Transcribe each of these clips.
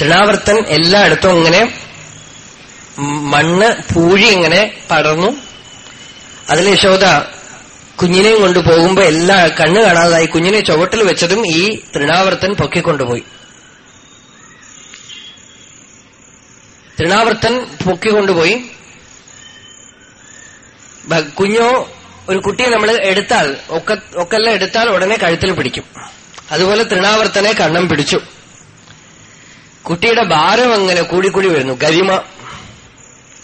തൃണാവർത്തൻ എല്ലായിടത്തും ഇങ്ങനെ മണ്ണ് പൂഴി ഇങ്ങനെ പടർന്നു. അതിൽ യശോദ കുഞ്ഞിനെയും കൊണ്ട് പോകുമ്പോ എല്ലാ കണ്ണ് കാണാതായി കുഞ്ഞിനെ ചുവട്ടിൽ വെച്ചതും ഈ തൃണാവർത്തൻ പൊക്കിക്കൊണ്ടുപോയി. തൃണാവർത്തൻ പൊക്കിക്കൊണ്ടുപോയി. കുഞ്ഞോ ഒരു കുട്ടിയെ നമ്മൾ എടുത്താൽ ഒക്കെ ഒക്കെല്ലാം എടുത്താൽ ഉടനെ കഴുത്തിൽ പിടിക്കും. അതുപോലെ തൃണാവർത്തനെ കണ്ണം പിടിച്ചു. കുട്ടിയുടെ ഭാരം അങ്ങനെ കൂടിക്കൂടി വരുന്നു. ഗരിമ.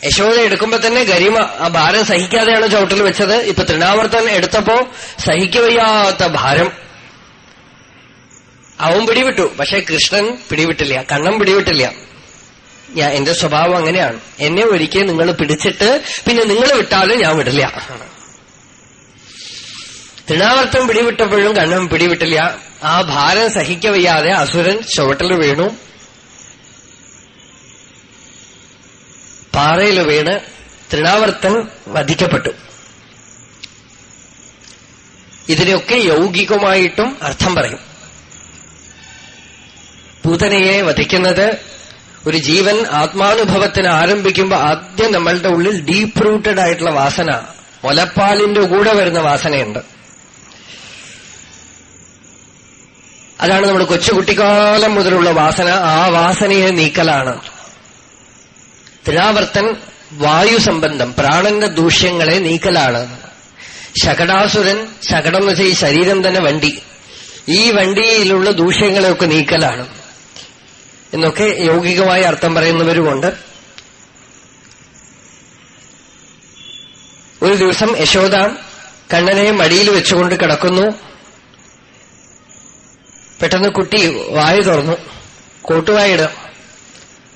യശോദ എടുക്കുമ്പോ തന്നെ ഗരിമ ആ ഭാരം സഹിക്കാതെയാണ് ചവിട്ടിൽ വെച്ചത്. ഇപ്പൊ തൃണാവർത്തൻ എടുത്തപ്പോ സഹിക്കവയ്യാത്ത ഭാരം. അവൻ പിടിവിട്ടു. പക്ഷെ കൃഷ്ണൻ പിടിവിട്ടില്ല. കണ്ണം പിടിവിട്ടില്ല. ഞാൻ എന്റെ സ്വഭാവം അങ്ങനെയാണ്. എന്നെ ഒരിക്കൽ നിങ്ങൾ പിടിച്ചിട്ട് പിന്നെ നിങ്ങൾ വിട്ടാലും ഞാൻ വിടില്ല. തൃണാവർത്തം പിടിവിട്ടപ്പോഴും കണ്ണം പിടിവിട്ടില്ല. ആ ഭാരം സഹിക്കവയ്യാതെ അസുരൻ ചുവട്ടിൽ വീണു. പാറയിൽ വീണ് തൃണാവർത്തൻ വധിക്കപ്പെട്ടു. ഇതിനെയൊക്കെ യൗകികമായിട്ടും അർത്ഥം പറയും. പൂതനയെ വധിക്കുന്നത് ഒരു ജീവൻ ആത്മാനുഭവത്തിന് ആരംഭിക്കുമ്പോൾ ആദ്യം നമ്മളുടെ ഉള്ളിൽ ഡീപ്പ് റൂട്ടഡ് ആയിട്ടുള്ള വാസന മുലപ്പാലിന്റെ കൂടെ വരുന്ന വാസനയുണ്ട്. അതാണ് നമ്മുടെ കൊച്ചുകുട്ടിക്കാലം മുതലുള്ള വാസന. ആ വാസനയെ നീക്കലാണ്. തൃണാവർത്തൻ വായു സംബന്ധം പ്രാണന്റെ ദൂഷ്യങ്ങളെ നീക്കലാണ്. ശകടാസുരൻ ശകടം എന്ന് വെച്ചാൽ ഈ ശരീരം തന്നെ വണ്ടി. ഈ വണ്ടിയിലുള്ള ദൂഷ്യങ്ങളെയൊക്കെ നീക്കലാണ്. എന്നൊക്കെ യൗകികമായ അർത്ഥം പറയുന്നവരുമുണ്ട്. ഒരു ദിവസം യശോദ കണ്ണനെ മടിയിൽ വെച്ചുകൊണ്ട് കിടക്കുന്നു. പെട്ടെന്ന് കുട്ടി വായു തുറന്നു. കോട്ടുവായിട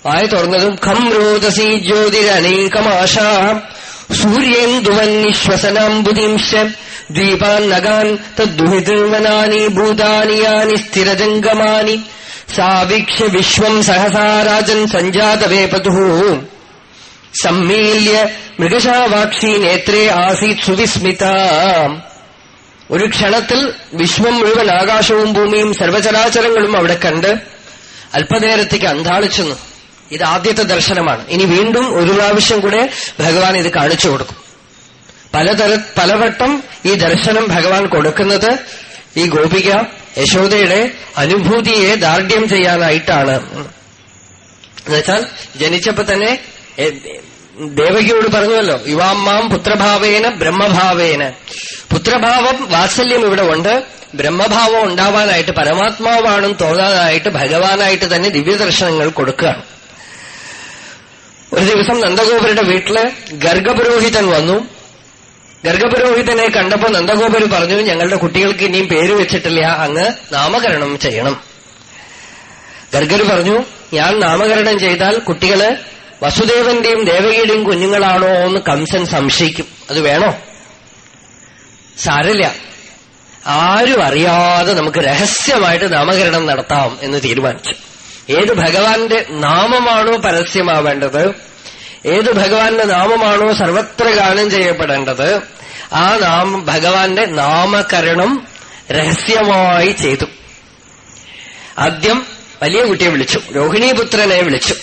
വായ തുറന്നതും ഖം രോദസി ജ്യോതിരനേകമാശ. സൂര്യേന്ദുവന്നിശ്വസനാംബുദീംശ ദ്വീപാൻ നഗാൻ തദ്ദുഹിതൃവനാനി ഭൂതാനി സ്ഥിരജംഗമാനി. സാവീക്ഷ്യ വിശ്വം സഹസാരാജൻ സഞ്ജാതവേപതു സമ്മീല്യ മൃഗശാവാക്ഷി നേത്രേ ആസീത് സുവിസ്മിത. ഒരു ക്ഷണത്തിൽ വിശ്വം മുഴുവൻ ആകാശവും ഭൂമിയും സർവചരാചരങ്ങളും അവിടെ കണ്ട് അല്പനേരത്തേക്ക് അന്താളിച്ചെന്നു. ഇത് ആദ്യത്തെ ദർശനമാണ്. ഇനി വീണ്ടും ഒരു പ്രാവശ്യം കൂടെ ഭഗവാൻ ഇത് കാണിച്ചു കൊടുക്കും. പലതര പലവട്ടം ഈ ദർശനം ഭഗവാൻ കൊടുക്കുന്നത് ഈ ഗോപിക യശോദയുടെ അനുഭൂതിയെ ദാർഢ്യം ചെയ്യാനായിട്ടാണ്. എന്നുവെച്ചാൽ ജനിച്ചപ്പോ തന്നെ ദേവകിയോട് പറഞ്ഞുവല്ലോ യുവാമ്മാം പുത്രഭാവേന ബ്രഹ്മഭാവേന. പുത്രഭാവം വാത്സല്യം ഇവിടെ ഉണ്ട്. ബ്രഹ്മഭാവം ഉണ്ടാവാനായിട്ട് പരമാത്മാവാണെന്ന് തോന്നാനായിട്ട് ഭഗവാനായിട്ട് തന്നെ ദിവ്യദർശനങ്ങൾ കൊടുക്കുകയാണ്. ഒരു ദിവസം നന്ദഗോപരുടെ വീട്ടിൽ ഗർഗപുരോഹിതൻ വന്നു. ഗർഗപുരോഹിതനെ കണ്ടപ്പോ നന്ദഗോപര് പറഞ്ഞു ഞങ്ങളുടെ കുട്ടികൾക്ക് ഇനിയും പേര് വെച്ചിട്ടില്ല. അങ്ങ് നാമകരണം ചെയ്യണം. ഗർഗര് പറഞ്ഞു ഞാൻ നാമകരണം ചെയ്താൽ കുട്ടികൾ വസുദേവന്റെയും ദേവകിയുടെയും കുഞ്ഞുങ്ങളാണോ എന്ന് കംസൻ സംശയിക്കും. അത് വേണോ? സാരല്ല. ആരും അറിയാതെ നമുക്ക് രഹസ്യമായിട്ട് നാമകരണം നടത്താം എന്ന് തീരുമാനിച്ചു. ഏത് ഭഗവാന്റെ നാമമാണോ പരസ്യമാവേണ്ടത്? ഏത് ഭഗവാന്റെ നാമമാണോ സർവത്ര ഗാനം ചെയ്യപ്പെടേണ്ടത്? ആ നാമം ഭഗവാന്റെ നാമകരണം രഹസ്യമായി ചെയ്തു. ആദ്യം വലിയ കുട്ടിയെ വിളിച്ചു. രോഹിണീപുത്രനെ വിളിച്ചു.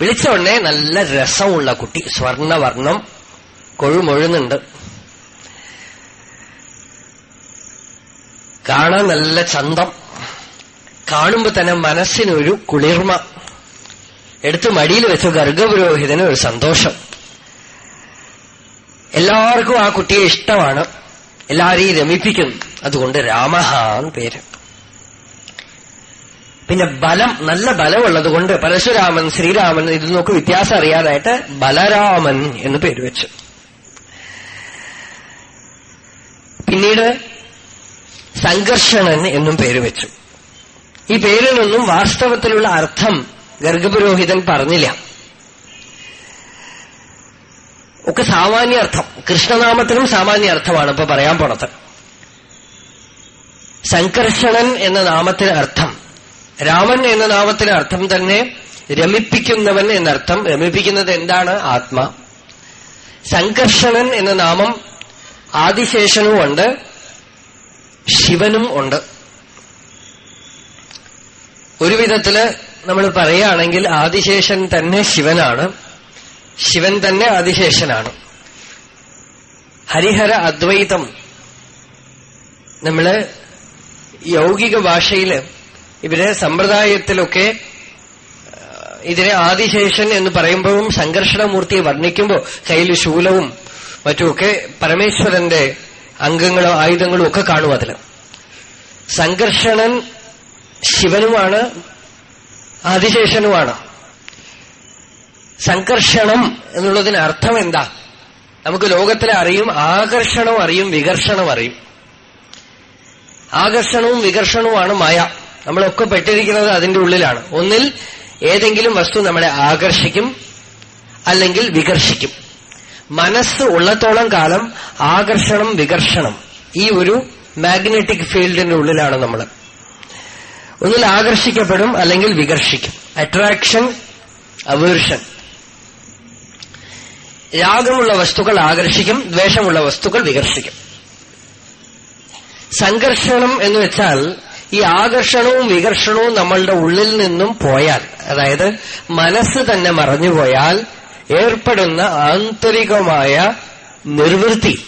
വിളിച്ച ഉടനെ നല്ല രസമുള്ള കുട്ടി സ്വർണവർണം കൊഴുമൊഴുന്നുണ്ട്. കാണാൻ നല്ല ചന്തം. കാണുമ്പോ തന്നെ മനസ്സിനൊരു കുളിർമ. എടുത്ത് മടിയിൽ വെച്ച ഗർഗപുരോഹിതന് ഒരു സന്തോഷം. എല്ലാവർക്കും ആ കുട്ടിയെ ഇഷ്ടമാണ്. എല്ലാരെയും രമിപ്പിക്കുന്നു. അതുകൊണ്ട് രാമഹാൻ പേര്. പിന്നെ ബലം നല്ല ബലമുള്ളത് കൊണ്ട് പരശുരാമൻ ശ്രീരാമൻ ഇത് ഇതിനൊക്കെ വ്യത്യാസം അറിയാനായിട്ട് ബലരാമൻ എന്ന് പേര് വെച്ചു. പിന്നീട് സംഘർഷണൻ എന്നും പേര് വെച്ചു. ഈ പേരിനൊന്നും വാസ്തവത്തിലുള്ള അർത്ഥം ഗർഗപുരോഹിതൻ പറഞ്ഞില്ല. ഒക്കെ സാമാന്യ അർത്ഥം കൃഷ്ണനാമത്തിനും സാമാന്യ അർത്ഥമാണ് ഇപ്പൊ പറയാൻ പോണത്. സംകർഷണൻ എന്ന നാമത്തിന് അർത്ഥം രാമൻ എന്ന നാമത്തിന് അർത്ഥം തന്നെ രമിപ്പിക്കുന്നവൻ എന്നർത്ഥം. രമിപ്പിക്കുന്നത് എന്താണ്? ആത്മ. സംകർഷണൻ എന്ന നാമം ആദിശേഷനും ഉണ്ട് ശിവനും ഉണ്ട്. ഒരു വിധത്തിൽ നമ്മൾ പറയുകയാണെങ്കിൽ ആദിശേഷൻ തന്നെ ശിവനാണ്. ശിവൻ തന്നെ ആദിശേഷനാണ്. ഹരിഹര അദ്വൈതം നമ്മൾ യൗകിക ഭാഷയിൽ ഇവരെ സമ്പ്രദായത്തിലൊക്കെ ഇതിനെ ആദിശേഷൻ എന്ന് പറയുമ്പോഴും സംഘർഷണമൂർത്തിയെ വർണിക്കുമ്പോൾ കയ്യിൽ ശൂലവും മറ്റുമൊക്കെ പരമേശ്വരന്റെ അംഗങ്ങളും ആയുധങ്ങളും ഒക്കെ കാണും അതിൽ സംഘർഷണൻ ശിവനുമാണ് ആദിശേഷനുമാണ്. സംഘർഷണം എന്നുള്ളതിന് അർത്ഥം എന്താ? നമുക്ക് ലോകത്തിലെ അറിയും ആകർഷണം അറിയും വികർഷണം അറിയും. ആകർഷണവും വികർഷണവുമാണ് മായ. നമ്മളൊക്കെ പെട്ടിരിക്കുന്നത് അതിന്റെ ഉള്ളിലാണ്. ഒന്നിൽ ഏതെങ്കിലും വസ്തു നമ്മളെ ആകർഷിക്കും അല്ലെങ്കിൽ വികർഷിക്കും. മനസ്സ് ഉള്ളത്തോളം കാലം ആകർഷണം വികർഷണം. ഈ ഒരു മാഗ്നറ്റിക് ഫീൽഡിന്റെ ഉള്ളിലാണ് നമ്മൾ ഒന്നിൽ ആകർഷിക്കപ്പെടും അല്ലെങ്കിൽ വികർഷിക്കും. അട്രാക്ഷൻ അവേർഷൻ രാഗമുള്ള വസ്തുക്കൾ ആകർഷിക്കും ദ്വേഷമുള്ള വസ്തുക്കൾ വികർഷിക്കും. സംഘർഷണം എന്ന് വെച്ചാൽ ഈ ആകർഷണവും വികർഷണവും നമ്മളുടെ ഉള്ളിൽ നിന്നും പോയാൽ അതായത് മനസ്സ് തന്നെ മറഞ്ഞുപോയാൽ ഏർപ്പെടുന്ന ആന്തരികമായ നിർവൃത്തി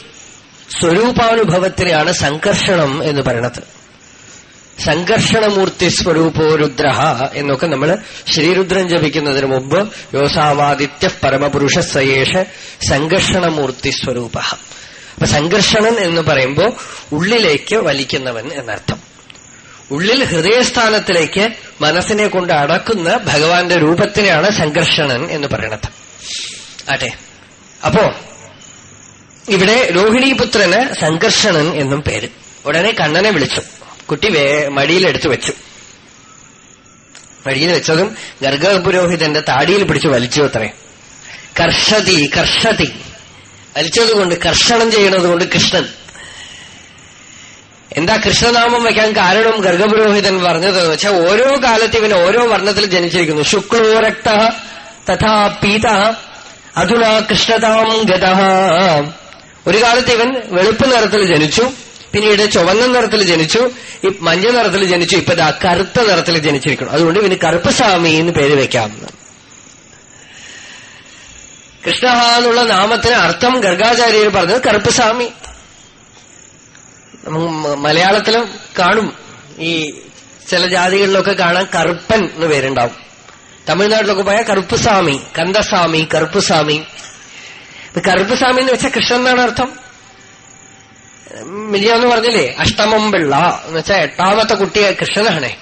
സ്വരൂപാനുഭവത്തിനെയാണ് സംഘർഷണം എന്ന് പറയുന്നത് സംഘർഷണമൂർത്തി സ്വരൂപോ രുദ്ര എന്നൊക്കെ നമ്മൾ ശ്രീരുദ്രൻ ജപിക്കുന്നതിന് മുമ്പ് യോസാവാദിത്യ പരമപുരുഷ സയേഷ സംഘർഷണമൂർത്തി സ്വരൂപ. അപ്പൊ സംഘർഷണൻ എന്ന് പറയുമ്പോൾ ഉള്ളിലേക്ക് വലിക്കുന്നവൻ എന്നർത്ഥം. ഉള്ളിൽ ഹൃദയസ്ഥാനത്തിലേക്ക് മനസ്സിനെ കൊണ്ട് അടക്കുന്ന ഭഗവാന്റെ രൂപത്തിനെയാണ് സംഘർഷണൻ എന്ന് പറയണത്. ആട്ടെ. അപ്പോ ഇവിടെ രോഹിണീപുത്രന് സംഘർഷണൻ എന്നും പേര്. ഉടനെ കണ്ണനെ വിളിച്ചു. കുട്ടി വേ മടിയിലെടുത്ത് വെച്ചു. മടിയിൽ വെച്ചതും ഗർഗപുരോഹിതന്റെ താടിയിൽ പിടിച്ച് വലിച്ചു അത്രേ. കർഷതി കർഷതി. വലിച്ചതുകൊണ്ട് കർഷണം ചെയ്യണതുകൊണ്ട് കൊണ്ട് കൃഷ്ണൻ. എന്താ കൃഷ്ണനാമം വയ്ക്കാൻ കാരണം ഗർഗപുരോഹിതൻ പറഞ്ഞതെന്ന് വെച്ചാൽ ഓരോ കാലത്ത് ഇവൻ ഓരോ വർണത്തിൽ ജനിച്ചിരിക്കുന്നു. ശുക്ലോ രക്ത തഥാ പീത അധുനാ കൃഷ്ണതാം ഗത. ഒരു കാലത്ത് ഇവൻ വെളുപ്പ് നിറത്തിൽ ജനിച്ചു. പിന്നീട് ചുവന്ന നിറത്തിൽ ജനിച്ചു ഈ മഞ്ഞ നിറത്തിൽ ജനിച്ചു ഇപ്പൊ ഇതാ കറുത്ത നിറത്തിൽ ജനിച്ചിരിക്കണം അതുകൊണ്ട് ഇവന് കറുപ്പസ്വാമി എന്ന് പേര് വെക്കാം. കൃഷ്ണ എന്നുള്ള നാമത്തിന് അർത്ഥം ഗർഗാചാര്യർ പറഞ്ഞത് കറുപ്പസ്വാമി. മലയാളത്തിലും കാണും. ഈ ചില ജാതികളിലൊക്കെ കാണാൻ കറുപ്പൻ എന്ന് പേരുണ്ടാവും. തമിഴ്നാട്ടിലൊക്കെ പോയാൽ കറുപ്പുസ്വാമി കന്ദസ്വാമി കറുപ്പുസ്വാമി. കറുപ്പുസ്വാമി എന്ന് വെച്ചാൽ കൃഷ്ണൻ എന്നാണ് അർത്ഥം. മിനിയാന്ന് പറഞ്ഞില്ലേ? അഷ്ടമം പിള്ള. എന്ന് വെച്ചാൽ എട്ടാമത്തെ കുട്ടിയെ കൃഷ്ണനാണേ.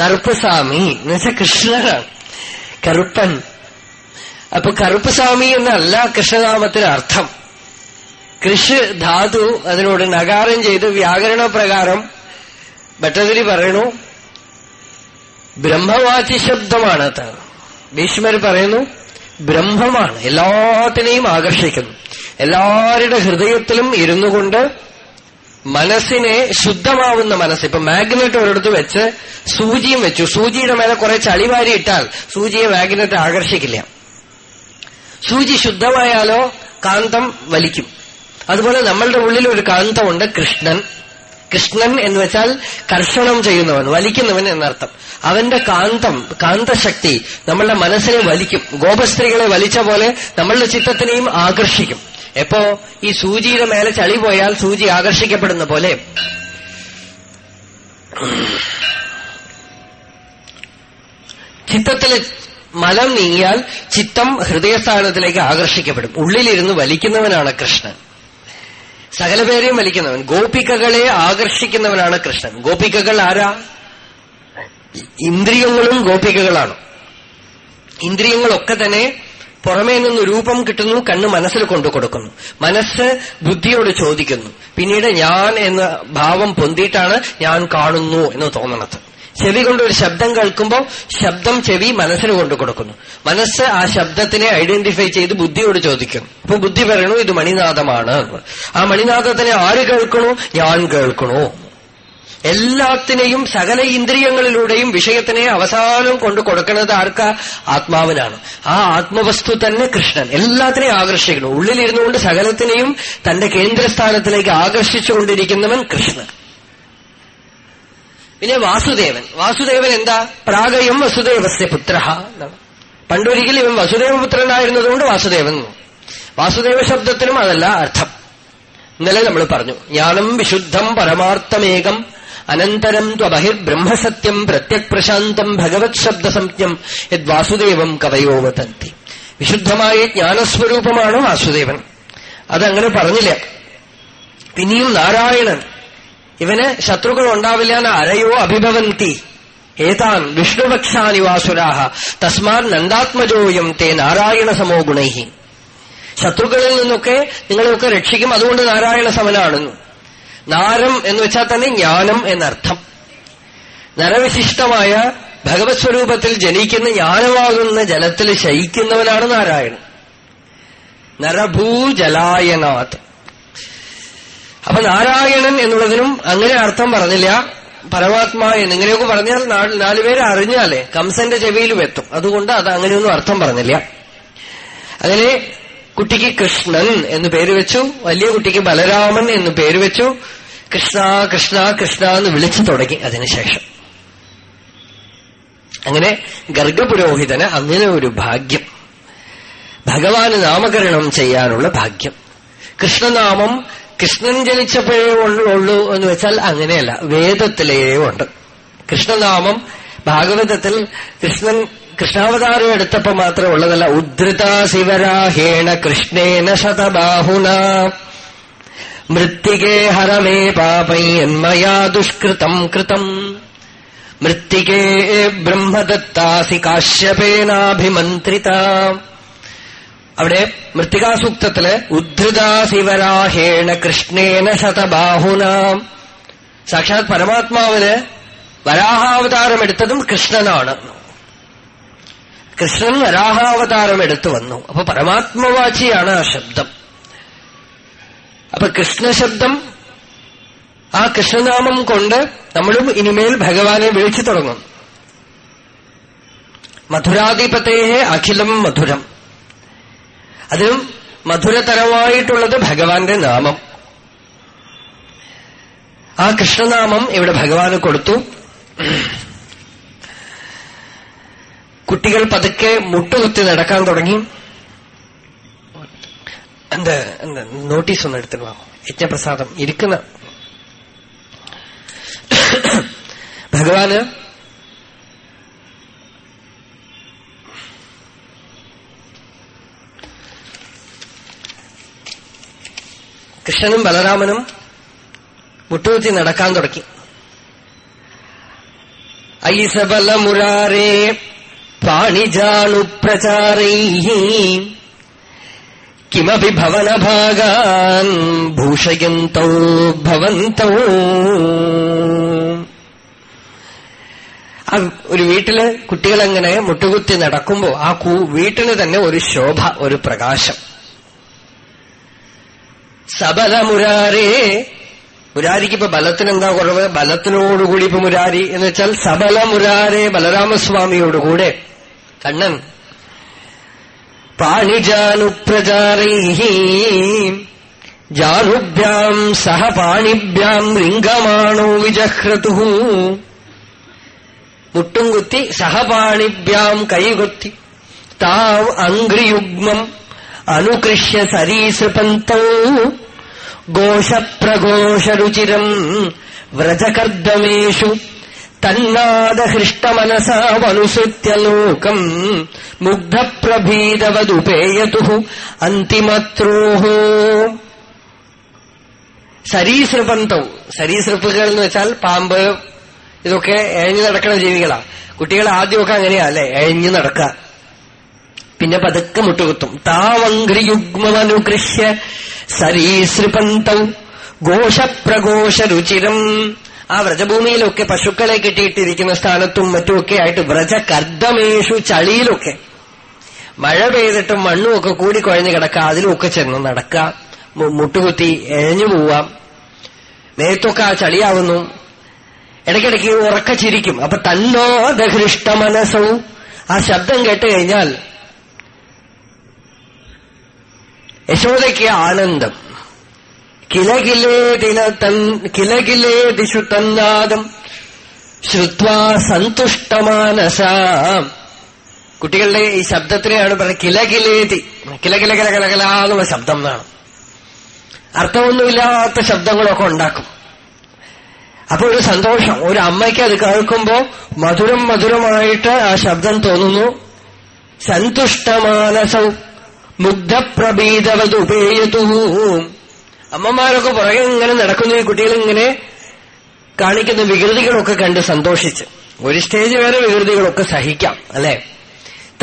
കറുപ്പുസ്വാമി. എന്ന് വെച്ചാൽ കൃഷ്ണനാണ്. കറുപ്പൻ. അപ്പൊ കറുപ്പുസ്വാമി എന്നല്ല കൃഷ്ണനാമത്തിന് അർത്ഥം. കൃഷ് ധാതു അതിനോട് നകാരം ചെയ്ത് വ്യാകരണ പ്രകാരം ഭട്ടതിരി പറയണു ബ്രഹ്മവാചി ശബ്ദമാണ് അത്. ഭീഷ്മർ പറയുന്നു ബ്രഹ്മമാണ്. എല്ലാത്തിനെയും ആകർഷിക്കുന്നു. എല്ലാവരുടെ ഹൃദയത്തിലും ഇരുന്നു കൊണ്ട് മനസ്സിനെ ശുദ്ധമാവുന്ന മനസ്സ്. ഇപ്പൊ മാഗ്നറ്റ് ഒരിടത്ത് വെച്ച് സൂചിയും വെച്ചു. സൂചിയുടെ മേലെ കുറെ ചളിവാരി ഇട്ടാൽ സൂചിയെ മാഗ്നറ്റ് ആകർഷിക്കില്ല. സൂചി ശുദ്ധമായാലോ കാന്തം വലിക്കും. അതുപോലെ നമ്മളുടെ ഉള്ളിൽ ഒരു കാന്തമുണ്ട് കൃഷ്ണൻ. കൃഷ്ണൻ എന്ന് വെച്ചാൽ കർഷണം ചെയ്യുന്നവൻ വലിക്കുന്നവൻ എന്നർത്ഥം. അവന്റെ കാന്തം കാന്തശക്തി നമ്മളുടെ മനസ്സിനെ വലിക്കും. ഗോപസ്ത്രീകളെ വലിച്ച പോലെ നമ്മളുടെ ചിത്തത്തിനെയും ആകർഷിക്കും. എപ്പോ ഈ സൂചിയുടെ മേലെ ചളി പോയാൽ സൂചി ആകർഷിക്കപ്പെടുന്ന പോലെ. ചിത്തത്തിലെ മലം നീങ്ങിയാൽ ചിത്തം ഹൃദയസ്ഥാനത്തിലേക്ക് ആകർഷിക്കപ്പെടും. ഉള്ളിലിരുന്ന് വലിക്കുന്നവനാണ് കൃഷ്ണൻ. സകല പേരെയും വലിക്കുന്നവൻ. ഗോപികകളെ ആകർഷിക്കുന്നവനാണ് കൃഷ്ണൻ. ഗോപികകൾ ആരാ? ഇന്ദ്രിയങ്ങളും ഗോപികകളാണ്. ഇന്ദ്രിയങ്ങളൊക്കെ തന്നെ പുറമേ നിന്ന് രൂപം കിട്ടുന്നു കണ്ണ് മനസ്സിൽ കൊണ്ടു കൊടുക്കുന്നു. മനസ്സ് ബുദ്ധിയോട് ചോദിക്കുന്നു. പിന്നീട് ഞാൻ എന്ന ഭാവം പൊന്തിയിട്ടാണ് ഞാൻ കാണുന്നു എന്ന് തോന്നണത്. ചെവി കൊണ്ട് ഒരു ശബ്ദം കേൾക്കുമ്പോൾ ശബ്ദം ചെവി മനസ്സിന് കൊണ്ടു കൊടുക്കുന്നു. മനസ്സ് ആ ശബ്ദത്തിനെ ഐഡന്റിഫൈ ചെയ്ത് ബുദ്ധിയോട് ചോദിക്കും. അപ്പൊ ബുദ്ധി പറയണു ഇത് മണിനാഥമാണ്. ആ മണിനാഥത്തിനെ ആര് കേൾക്കണു? ഞാൻ കേൾക്കണു. എല്ലാത്തിനെയും സകല ഇന്ദ്രിയങ്ങളിലൂടെയും വിഷയത്തിനെ അവസാനം കൊണ്ടു കൊടുക്കുന്നത് ആർക്കാ? ആത്മാവിനാണ്. ആ ആത്മവസ്തു തന്നെ കൃഷ്ണൻ. എല്ലാത്തിനെയും ആകർഷിക്കുന്നു. ഉള്ളിലിരുന്നുകൊണ്ട് സകലത്തിനെയും തന്റെ കേന്ദ്രസ്ഥാനത്തിലേക്ക് ആകർഷിച്ചുകൊണ്ടിരിക്കുന്നവൻ കൃഷ്ണൻ. പിന്നെ വാസുദേവൻ. വാസുദേവൻ എന്താ? പ്രാഗയം വസുദേവസ്യ പുത്ര എന്നാണ് പണ്ടൊരിക്കലും ഇവൻ വസുദേവപുത്രനായിരുന്നതുകൊണ്ട് വാസുദേവൻ വാസുദേവ ശബ്ദത്തിനും അതല്ല അർത്ഥം. ഇന്നലെ നമ്മൾ പറഞ്ഞു ജ്ഞാനം വിശുദ്ധം പരമാർത്ഥമേകം അനന്തരം ത്വബഹിർബ്രഹ്മസത്യം പ്രത്യക് പ്രശാന്തം ഭഗവത് ശബ്ദസംജ്ഞം യത് വാസുദേവം കവയോ വതന്തി. വിശുദ്ധമായ ജ്ഞാനസ്വരൂപമാണ് വാസുദേവൻ. അതങ്ങനെ പറഞ്ഞില്ല. പിന്നെയും നാരായണൻ ഇവന് ശത്രുക്കൾ ഉണ്ടാവില്ല അരയോ അഭിഭവന്തി. ഏതാൻ വിഷ്ണുപക്ഷാനിവാസുരാഹ തസ്മാൻ നന്ദാത്മജോയം തേ നാരായണ സമോ ഗുണൈഹി. ശത്രുക്കളിൽ നിന്നൊക്കെ നിങ്ങളെയൊക്കെ രക്ഷിക്കും അതുകൊണ്ട് നാരായണ സമനാണെന്നു നാരം എന്ന് വെച്ചാൽ തന്നെ ജ്ഞാനം എന്നർത്ഥം. നരവിശിഷ്ടമായ ഭഗവത് സ്വരൂപത്തിൽ ജനിക്കുന്ന ജ്ഞാനമാകുന്ന ജലത്തിൽ ശയിക്കുന്നവനാണ് നാരായണൻ. നരഭൂജലായനാഥ്. അപ്പൊ നാരായണൻ എന്നുള്ളതിനും അങ്ങനെ അർത്ഥം പറഞ്ഞില്ല. പരമാത്മാ എന്നിങ്ങനെയൊക്കെ പറഞ്ഞാൽ നാലുപേരെ അറിഞ്ഞാലേ കംസന്റെ ചെവിയിലും എത്തും. അതുകൊണ്ട് അത് അങ്ങനെയൊന്നും അർത്ഥം പറഞ്ഞില്ല. അങ്ങനെ കുട്ടിക്ക് കൃഷ്ണൻ എന്ന് പേര് വെച്ചു. വലിയ കുട്ടിക്ക് ബലരാമൻ എന്ന് പേര് വെച്ചു. കൃഷ്ണ കൃഷ്ണ കൃഷ്ണ എന്ന് വിളിച്ചു തുടങ്ങി അതിനുശേഷം. അങ്ങനെ ഗർഗപുരോഹിതന് അങ്ങനെ ഒരു ഭാഗ്യം. ഭഗവാന് നാമകരണം ചെയ്യാനുള്ള ഭാഗ്യം. കൃഷ്ണനാമം കൃഷ്ണൻ ജനിച്ചപ്പോഴേ ഉള്ളൂ എന്ന് വെച്ചാൽ അങ്ങനെയല്ല. വേദത്തിലേ ഉണ്ട്. കൃഷ്ണനാമം ഭാഗവതത്തിൽ കൃഷ്ണൻ കൃഷ്ണാവതാരം എടുത്തപ്പോ മാത്രം ഉള്ളതല്ല. ഉദ്ധൃത ശിവരാഹേണ കൃഷ്ണേന ശതബാഹുന. മൃത്തികേ ഹരമേ പാപൈ എന്മയാ ദുഷ്കൃതം കൃതം. മൃത്തികേ ബ്രഹ്മദത്താസി കാശ്യപേനാഭിമന്ത്രിത. അവിടെ മൃത്തികാസൂക്തത്തിൽ ഉദ്ധൃതാശിവരാഹേണ കൃഷ്ണേന ശതബാഹുനാം. സാക്ഷാത് പരമാത്മാവിന് വരാഹാവതാരം എടുത്തതും കൃഷ്ണനാണ്. കൃഷ്ണൻ വരാഹാവതാരം എടുത്തു വന്നു. അപ്പൊ പരമാത്മവാചിയാണ് ആ ശബ്ദം. അപ്പൊ കൃഷ്ണശബ്ദം ആ കൃഷ്ണനാമം കൊണ്ട് നമ്മളും ഇനിമേൽ ഭഗവാനെ വിളിച്ചു തുടങ്ങും. മധുരാധിപതയെ അഖിലം മധുരം. അതിലും മധുരതരമായിട്ടുള്ളത് ഭഗവാന്റെ നാമം. ആ കൃഷ്ണനാമം ഇവിടെ ഭഗവാന് കൊടുത്തു. കുട്ടികൾ പതുക്കെ മുട്ടുകുത്തി നടക്കാൻ തുടങ്ങി. എന്ത് നോട്ടീസ് ഒന്ന് എടുത്തിടണം യജ്ഞപ്രസാദം ഇരിക്കുന്ന. ഭഗവാന് കൃഷ്ണനും ബലരാമനും മുട്ടുകുത്തി നടക്കാൻ തുടങ്ങി. ഐസബലമുരാരേ പാണിജാണുപ്രചാരൈ കിമപി ഭവനഭാഗാൻ ഭൂഷയന്തോ ഭവന്തോ. ആ ഒരു വീട്ടിൽ കുട്ടികളെങ്ങനെ മുട്ടുകുത്തി നടക്കുമ്പോ ആ വീട്ടിന് തന്നെ ഒരു ശോഭ ഒരു പ്രകാശം. സബലമുരാരേ. മുരാരിക്ക് ഇപ്പൊ ബലത്തിനെന്താ കുറവ്? ബലത്തിനോടുകൂടി ഇപ്പൊ മുരാരി എന്ന് വെച്ചാൽ സബല മുരാരേ ബലരാമസ്വാമിയോടുകൂടെ. കണ്ണൻ. പാണിജാനുപ്രചാരൈ ജാനുഭ്യാം സഹ പാണിഭ്യാം ലിംഗമാണോ വിജഹ്രതു. മുട്ടും കുത്തി സഹപാണിഭ്യാം കൈകൊത്തി. താം അംഗ്രിയുഗ്മം അനുകൃഷ്യ സരീസൃപന്തൗ. ഘോഷപ്രഘോഷരുചിരം വ്രജകർദ്ദമേഷു. തന്നാദഹൃഷ്ടമനസാവനുസൃത്യ ലോകം മുഗ്ധപ്രഭീതവതുപേയതു. അന്തിമത്രോഹോ സരീസൃപന്തൗ. സരീസൃപ്പുകൾ എന്ന് വെച്ചാൽ പാമ്പ് ഇതൊക്കെ എഴഞ്ഞു നടക്കുന്ന ജീവികളാ. കുട്ടികൾ ആദ്യമൊക്കെ അങ്ങനെയാ അല്ലെ? എഴഞ്ഞു നടക്കുക പിന്നെ പതുക്കെ മുട്ടുകുത്തും. താവംഘ്രിയുഗ്മനുകൃഷ്യ സരീസൃപന്തൗ ഘോഷപ്രഘോഷരുചിരം. ആ വ്രജഭൂമിയിലൊക്കെ പശുക്കളെ കെട്ടിയിട്ടിരിക്കുന്ന സ്ഥാനത്തും മറ്റുമൊക്കെ ആയിട്ട് വ്രജകർദ്ദമേഷു ചളിയിലൊക്കെ. മഴ പെയ്തിട്ടും മണ്ണും ഒക്കെ കൂടി കുഴഞ്ഞു കിടക്കുക അതിലുമൊക്കെ ചെന്ന് നടക്കാം മുട്ടുകുത്തി എഴഞ്ഞു പോവാം നേരത്തൊക്കെ ആ ചളിയാവുന്നു. ഇടയ്ക്കിടയ്ക്ക് ഉറക്ക ചിരിക്കും. അപ്പൊ തന്നോദഹൃഷ്ട മനസ്സവും ആ ശബ്ദം കേട്ട് കഴിഞ്ഞാൽ യശോദയ്ക്ക് ആനന്ദം. കിലകിലേ ദിന കിലകിലേ ദിശു തന്നാദം. ശ്രുത്വാ സന്തുഷ്ടമാനസ. കുട്ടികളുടെ ഈ ശബ്ദത്തിനെയാണ് പറയുന്നത് കിലകിലേതി കിലകില കില കില കില കില കില എന്നുള്ള ശബ്ദം എന്നാണ്. അർത്ഥമൊന്നുമില്ലാത്ത ശബ്ദങ്ങളൊക്കെ ഉണ്ടാക്കും. അപ്പൊ ഒരു സന്തോഷം ഒരു അമ്മയ്ക്ക് അത് കേൾക്കുമ്പോ മധുരം മധുരമായിട്ട് ആ ശബ്ദം തോന്നുന്നു. സന്തുഷ്ടമാനസൗ. മുഗ്ധപ്രബീതവത് ഉപേയതു. അമ്മമാരൊക്കെ പുറകെ ഇങ്ങനെ നടക്കുന്നു ഈ കുട്ടികൾ ഇങ്ങനെ കാണിക്കുന്ന വികൃതികളൊക്കെ കണ്ട് സന്തോഷിച്ച്. ഒരു സ്റ്റേജ് വരെ വികൃതികളൊക്കെ സഹിക്കാം അല്ലെ?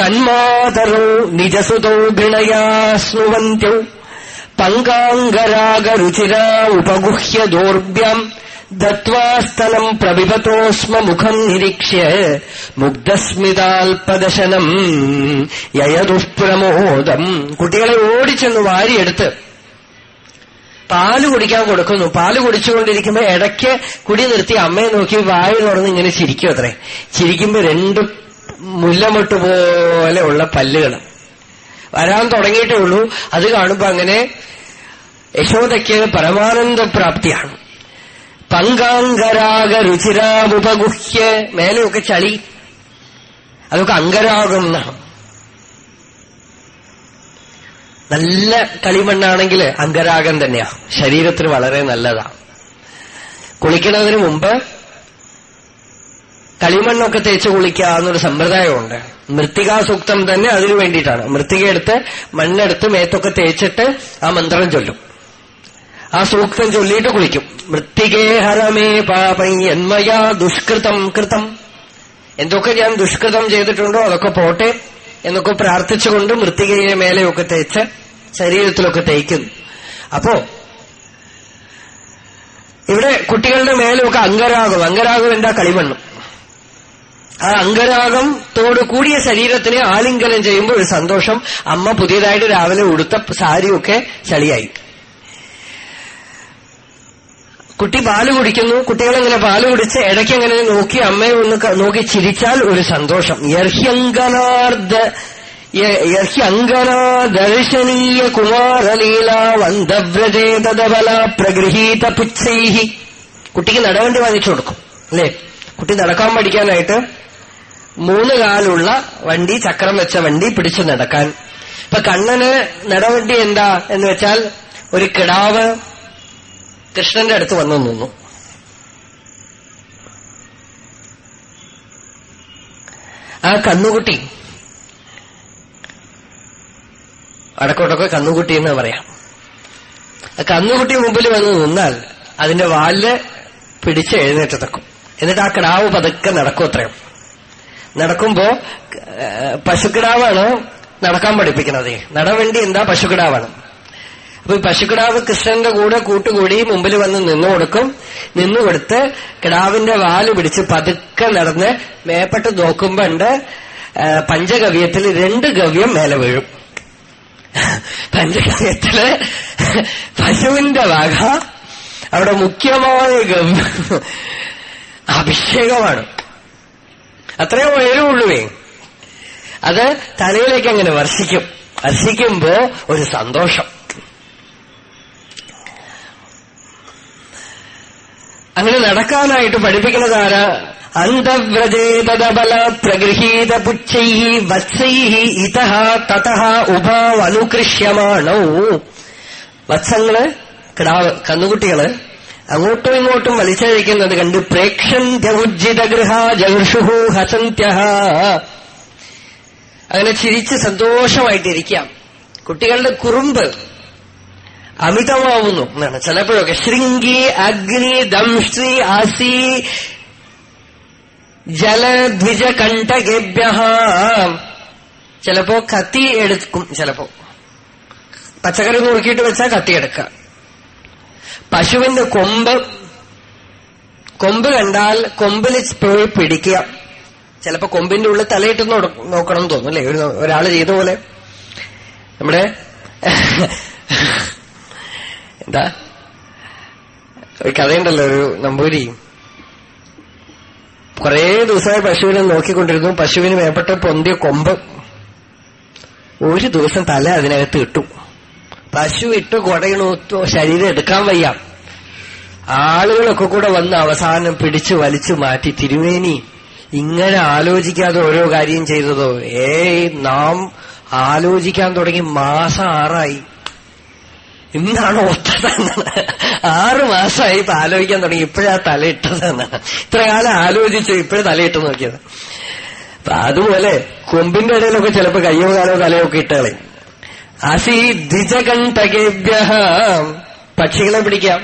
തന്മാതരോ നിജസുതോ ഗിണയാസ്നുവന്ത്യൗ പങ്കാംഗരാഗരുചിരാ ഉപഗുഹ്യ ദോർഭ്യം ദത്വാസ്തനം പ്രവിപതോസ്മ മുഖം നിരീക്ഷ്യ മുഗ്ധസ്മിതാൽപദശനം യയദുഷ്പ്രമോദം കുട്ടികളെ ഓടിച്ചെന്ന് വാരിയെടുത്ത് പാൽ കുടിക്കാൻ കൊടുക്കുന്നു. പാൽ കുടിച്ചുകൊണ്ടിരിക്കുമ്പോൾ ഇടയ്ക്ക് കുടി നിർത്തി അമ്മയെ നോക്കി വായ തുറന്ന് ഇങ്ങനെ ചിരിക്കും അത്രേ. ചിരിക്കുമ്പോ രണ്ട് മുല്ലമൊട്ട് പോലെ ഉള്ള പല്ലുകൾ വരാൻ തുടങ്ങിയിട്ടേ ഉള്ളൂ. അത് കാണുമ്പോ അങ്ങനെ യശോദയ്ക്ക് പരമാനന്ദ പ്രാപ്തിയാണ് പങ്കാംഗരാഗ രുചിരാമുപഗുഹ്യ. മേലെയൊക്കെ ചളി. അതൊക്കെ അംഗരാഗം എന്നാണ് നല്ല കളിമണ്ണാണെങ്കിൽ അംഗരാഗം തന്നെയാ. ശരീരത്തിന് വളരെ നല്ലതാ. കുളിക്കുന്നതിന് മുമ്പ് കളിമണ്ണൊക്കെ തേച്ച് കുളിക്കുക എന്നൊരു സമ്പ്രദായമുണ്ട്. മൃത്തികാ സൂക്തം തന്നെ അതിനു വേണ്ടിയിട്ടാണ്. മൃത്തിക എടുത്ത് മണ്ണെടുത്ത് മേത്തൊക്കെ തേച്ചിട്ട് ആ മന്ത്രം ചൊല്ലും. ആ സൂക്തം ചൊല്ലിയിട്ട് കുളിക്കും. മൃത്തികേ ഹരമേ പാപൈ എന്മയാ ദുഷ്കൃതം കൃതം. എന്തൊക്കെ ഞാൻ ദുഷ്കൃതം ചെയ്തിട്ടുണ്ടോ അതൊക്കെ പോട്ടെ എന്നൊക്കെ പ്രാർത്ഥിച്ചുകൊണ്ട് മൃത്തികയെ മേലെയൊക്കെ തേച്ച് ശരീരത്തിലൊക്കെ തേക്കുന്നു. അപ്പോ ഇവിടെ കുട്ടികളുടെ മേലെയൊക്കെ അംഗരാഗം. അംഗരാഗം എന്താ കളിമണ്ണ് ആ അംഗരാഗത്തോട് കൂടിയ ശരീരത്തിനെ ആലിംഗനം ചെയ്യുമ്പോൾ ഒരു സന്തോഷം. അമ്മ പുതിയതായിട്ട് രാവിലെ ഉടുത്ത സാരിയൊക്കെ ചളിയായി. കുട്ടി പാൽ കുടിക്കുന്നു. കുട്ടികളിങ്ങനെ പാൽ കുടിച്ച് ഇടയ്ക്ക് അങ്ങനെ നോക്കി അമ്മയെ ഒന്ന് നോക്കി ചിരിച്ചാൽ ഒരു സന്തോഷം. യർഹ്യങ്കനാർദ്ദ യ- യർഹ്യങ്കനാ ദർശനീയ കുമാരലീല വന്ദവ്രജേ തദബല പ്രഗൃഹീത പുച്ഛൈഹി. കുട്ടിക്ക് നടവണ്ടി വാങ്ങിച്ചു കൊടുക്കും അല്ലേ? കുട്ടി നടക്കാൻ പഠിക്കാനായിട്ട് മൂന്ന് കാലുള്ള വണ്ടി ചക്രം വെച്ച വണ്ടി പിടിച്ചു നടക്കാൻ. ഇപ്പൊ കണ്ണന് നടവണ്ടി എന്താ എന്ന് വെച്ചാൽ ഒരു കിടാവ് കൃഷ്ണന്റെ അടുത്ത് വന്നു നിന്നു ആ കന്നുകുട്ടി അടക്കോട്ടൊക്കെ കന്നുകുട്ടി എന്ന് പറയാം. ആ കന്നുകുട്ടി മുമ്പിൽ വന്ന് നിന്നാൽ അതിന്റെ വാലിൽ പിടിച്ച് എഴുന്നേറ്റ് തക്കും എന്നിട്ട് ആ കിടാവ് പതുക്കെ നടക്കും അത്രയും. നടക്കുമ്പോ പശുക്കിടാവാണ് നടക്കാൻ പഠിപ്പിക്കുന്നത്. നടവണ്ടി എന്താ പശുക്കിടാവാണ്. അപ്പൊ ഈ പശുക്കിടാവ് കൃഷ്ണന്റെ കൂടെ കൂട്ടുകൂടി മുമ്പിൽ വന്ന് നിന്നു കൊടുക്കും. നിന്നു കൊടുത്ത് കിടാവിന്റെ വാൽ പിടിച്ച് പതുക്കെ നടന്ന് മേപ്പെട്ട് നോക്കുമ്പോണ്ട് പഞ്ചഗവ്യത്തിൽ രണ്ട് ഗവ്യം മേലെ വീഴും. പഞ്ചഗവ്യത്തിൽ പശുവിന്റെ വക അവിടെ മുഖ്യമായ ഗവ്യം അഭിഷേകമാണ്. അത്രയോ ഉയരമുള്ളുവേ അത് തലയിലേക്ക് അങ്ങനെ വർഷിക്കും. വർഷിക്കുമ്പോ ഒരു സന്തോഷം. അങ്ങനെ നടക്കാനായിട്ട് പഠിപ്പിക്കുന്നത് ആരാ? അന്തവ്രജേതബല പ്രഗൃഹീത പുച്ഛൈ വത്സൈ ഇത തത അനുകൃഷ്യമാണ് വത്സങ്ങൾ കിടാവ് കന്നുകുട്ടികൾ അങ്ങോട്ടും ഇങ്ങോട്ടും വലിച്ചഴിക്കുന്നത് കണ്ട് പ്രേക്ഷന്ത്യവുജ്ജിത ഗൃഹ ജഗൃഷു ഹസന്ത്യ അങ്ങനെ ചിരിച്ച് സന്തോഷമായിട്ടിരിക്കാം. കുട്ടികളുടെ കുറുമ്പ് അമിതമാവുന്നു എന്നാണ്. ചിലപ്പോഴൊക്കെ ശൃംഗി അഗ്നി ദംശ്രീ ആസി ജലദ്വിജ കണ്ഠകേഭ്യ ചിലപ്പോ കത്തി എടുക്കും ചിലപ്പോ. പച്ചക്കറി നുറുക്കിയിട്ട് വെച്ചാൽ കത്തി എടുക്കാം പശുവിന്റെ കൊമ്പ് കൊമ്പ് കണ്ടാൽ കൊമ്പിൽ പോയി പിടിക്കുക. ചിലപ്പോ കൊമ്പിന്റെ ഉള്ളിൽ തലയിട്ട് നോക്കണം എന്ന് തോന്നും അല്ലേ? ഒരാൾ ചെയ്ത പോലെ. നമ്മുടെ എന്താ? ഒരു കഥയുണ്ടല്ലോ ഒരു നമ്പൂരി. കുറേ ദിവസമായി പശുവിനെ നോക്കിക്കൊണ്ടിരുന്നു. പശുവിന് വേപ്പെട്ട പൊന്തിയ കൊമ്പ് ഒരു ദിവസം തല അതിനകത്ത് ഇട്ടു. പശു ഇട്ട് കുടയണു ശരീരം എടുക്കാൻ വയ്യ. ആളുകളൊക്കെ കൂടെ വന്ന് അവസാനം പിടിച്ചു വലിച്ചു മാറ്റി. തിരുവേനി ഇങ്ങനെ ആലോചിക്കാതെ ഓരോ കാര്യം ചെയ്തതോ? ഏ നാം ആലോചിക്കാൻ തുടങ്ങി. മാസം ആറായി. ഇന്നാണ് ഒത്തതെന്നാണ് ആറു മാസമായി ഇപ്പൊ ആലോചിക്കാൻ തുടങ്ങി. ഇപ്പോഴാ തലയിട്ടതെന്നാണ് ഇത്ര കാലം ആലോചിച്ചു ഇപ്പോഴും തലയിട്ട് നോക്കിയത്. അപ്പൊ അതുപോലെ കൊമ്പിന്റെ ഇടയിലൊക്കെ ചിലപ്പോ കയ്യോ കാലോ തലയൊക്കെ ഇട്ടുകളെ അസി ദ്വിജകണ്ഠകേഭ്യ പക്ഷികളെ പിടിക്കാം.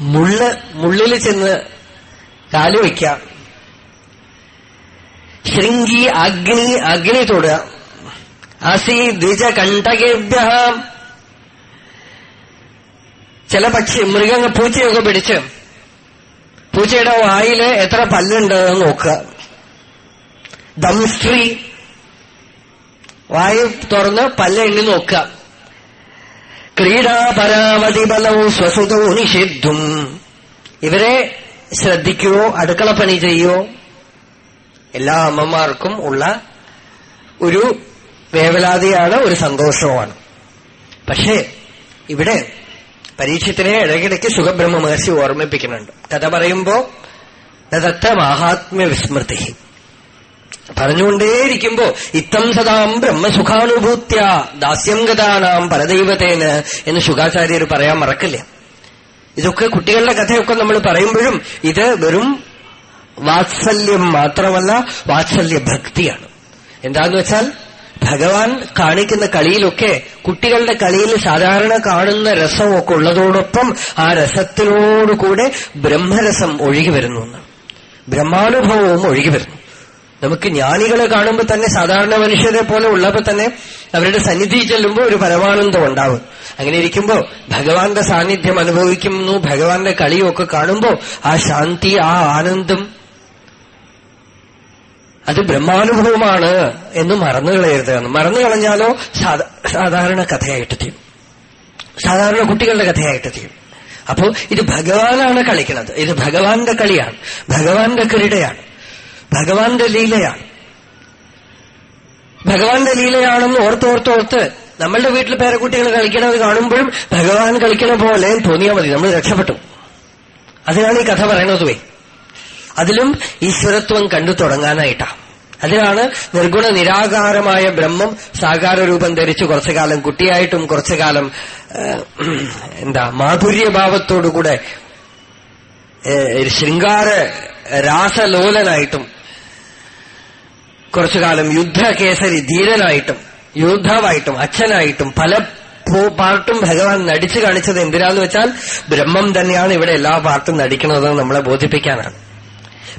മുള്ള് മുള്ളിൽ ചെന്ന് കാൽ വയ്ക്കാം ശൃംഗി അഗ്നി അഗ്നി തൊടുക. അസി ദ്വിജകണ്ഠകേഭ്യ ചില പക്ഷി മൃഗങ്ങൾ പൂച്ചയൊക്കെ പിടിച്ച് പൂച്ചയുടെ വായിൽ എത്ര പല്ലുണ്ട് എന്ന് നോക്കുക. ദംസ്ട്രി വായു തുറന്ന് പല്ല് എണ്ണി നോക്കുക. ക്രീഡാപരാമതി ബലവും സ്വസുതവും നിഷിദ്ധും. ഇവരെ ശ്രദ്ധിക്കുകയോ അടുക്കളപ്പണി ചെയ്യുകയോ എല്ലാ അമ്മമാർക്കും ഉള്ള ഒരു വേവലാതിയാണ് ഒരു സന്തോഷവുമാണ്. പക്ഷേ ഇവിടെ പരീക്ഷത്തിനെ ഇടയ്ക്കിടയ്ക്ക് സുഖബ്രഹ്മ മഹർഷി ഓർമ്മിപ്പിക്കുന്നുണ്ട്. കഥ പറയുമ്പോ നദത്ത മാഹാത്മ്യ വിസ്മൃതി പറഞ്ഞുകൊണ്ടേയിരിക്കുമ്പോ ഇത്തം സദാം ബ്രഹ്മസുഖാനുഭൂത്യ ദാസ്യം ഗതാനാം പരദൈവത്തേന് എന്ന് ശുഖാചാര്യർ പറയാൻ മറക്കില്ല. ഇതൊക്കെ കുട്ടികളുടെ കഥയൊക്കെ നമ്മൾ പറയുമ്പോഴും ഇത് വെറും വാത്സല്യം മാത്രമല്ല വാത്സല്യ ഭക്തിയാണ് എന്താന്ന് വെച്ചാൽ ഭഗവാൻ കാണിക്കുന്ന കളിയിലൊക്കെ കുട്ടികളുടെ കളിയിൽ സാധാരണ കാണുന്ന രസമൊക്കെ ഉള്ളതോടൊപ്പം ആ രസത്തിനോടുകൂടെ ബ്രഹ്മരസം ഒഴുകി വരുന്നു ബ്രഹ്മാനുഭവവും ഒഴുകി വരുന്നു. നമുക്ക് ജ്ഞാനികളെ കാണുമ്പോൾ തന്നെ സാധാരണ മനുഷ്യരെ പോലെ ഉള്ളപ്പോൾ തന്നെ അവരുടെ സന്നിധി ചെല്ലുമ്പോൾ ഒരു പരമാനന്ദം ഉണ്ടാവും. അങ്ങനെ ഇരിക്കുമ്പോൾ ഭഗവാന്റെ സാന്നിധ്യം അനുഭവിക്കുന്നു ഭഗവാന്റെ കളിയൊക്കെ കാണുമ്പോൾ ആ ശാന്തി ആ ആനന്ദം അത് ബ്രഹ്മാനുഭവമാണ് എന്ന് മറന്നു കളയരുത് മറന്നു കളഞ്ഞാലോ സാധാരണ കഥയായിട്ട് തീരും. സാധാരണ കുട്ടികളുടെ കഥയായിട്ട് തീരും. അപ്പോ ഇത് ഭഗവാനാണ് കളിക്കുന്നത്. ഇത് ഭഗവാന്റെ കളിയാണ്. ഭഗവാന്റെ ക്രീഡയാണ് ഭഗവാന്റെ ലീലയാണ്. ഭഗവാന്റെ ലീലയാണെന്ന് ഓർത്തോർത്തോർത്ത് നമ്മളുടെ വീട്ടിൽ പേരക്കുട്ടികൾ കളിക്കണത് കാണുമ്പോഴും ഭഗവാൻ കളിക്കണ പോലെ തോന്നിയാൽ മതി. നമ്മൾ രക്ഷപ്പെട്ടു. അതിനാണ് ഈ കഥ പറയണതുവേ അതിലും ഈശ്വരത്വം കണ്ടു തുടങ്ങാനായിട്ടാ. അതിനാണ് നിർഗുണ നിരാകാരമായ ബ്രഹ്മം സാകാര രൂപം ധരിച്ച് കുറച്ചു കാലം കുട്ടിയായിട്ടും കുറച്ചു കാലം എന്താ മാധുര്യഭാവത്തോടുകൂടെ ശൃംഗാര രാസലോലനായിട്ടും കുറച്ചു കാലം യുദ്ധകേസരി ധീരനായിട്ടും യോദ്ധാവായിട്ടും അച്ഛനായിട്ടും പല പാർട്ടും ഭഗവാൻ നടിച്ചു കാണിച്ചത് എന്തിനാന്ന് വെച്ചാൽ ബ്രഹ്മം തന്നെയാണ് ഇവിടെ എല്ലാ പാർട്ടും നടിക്കുന്നതെന്ന് നമ്മളെ ബോധിപ്പിക്കാനാണ്.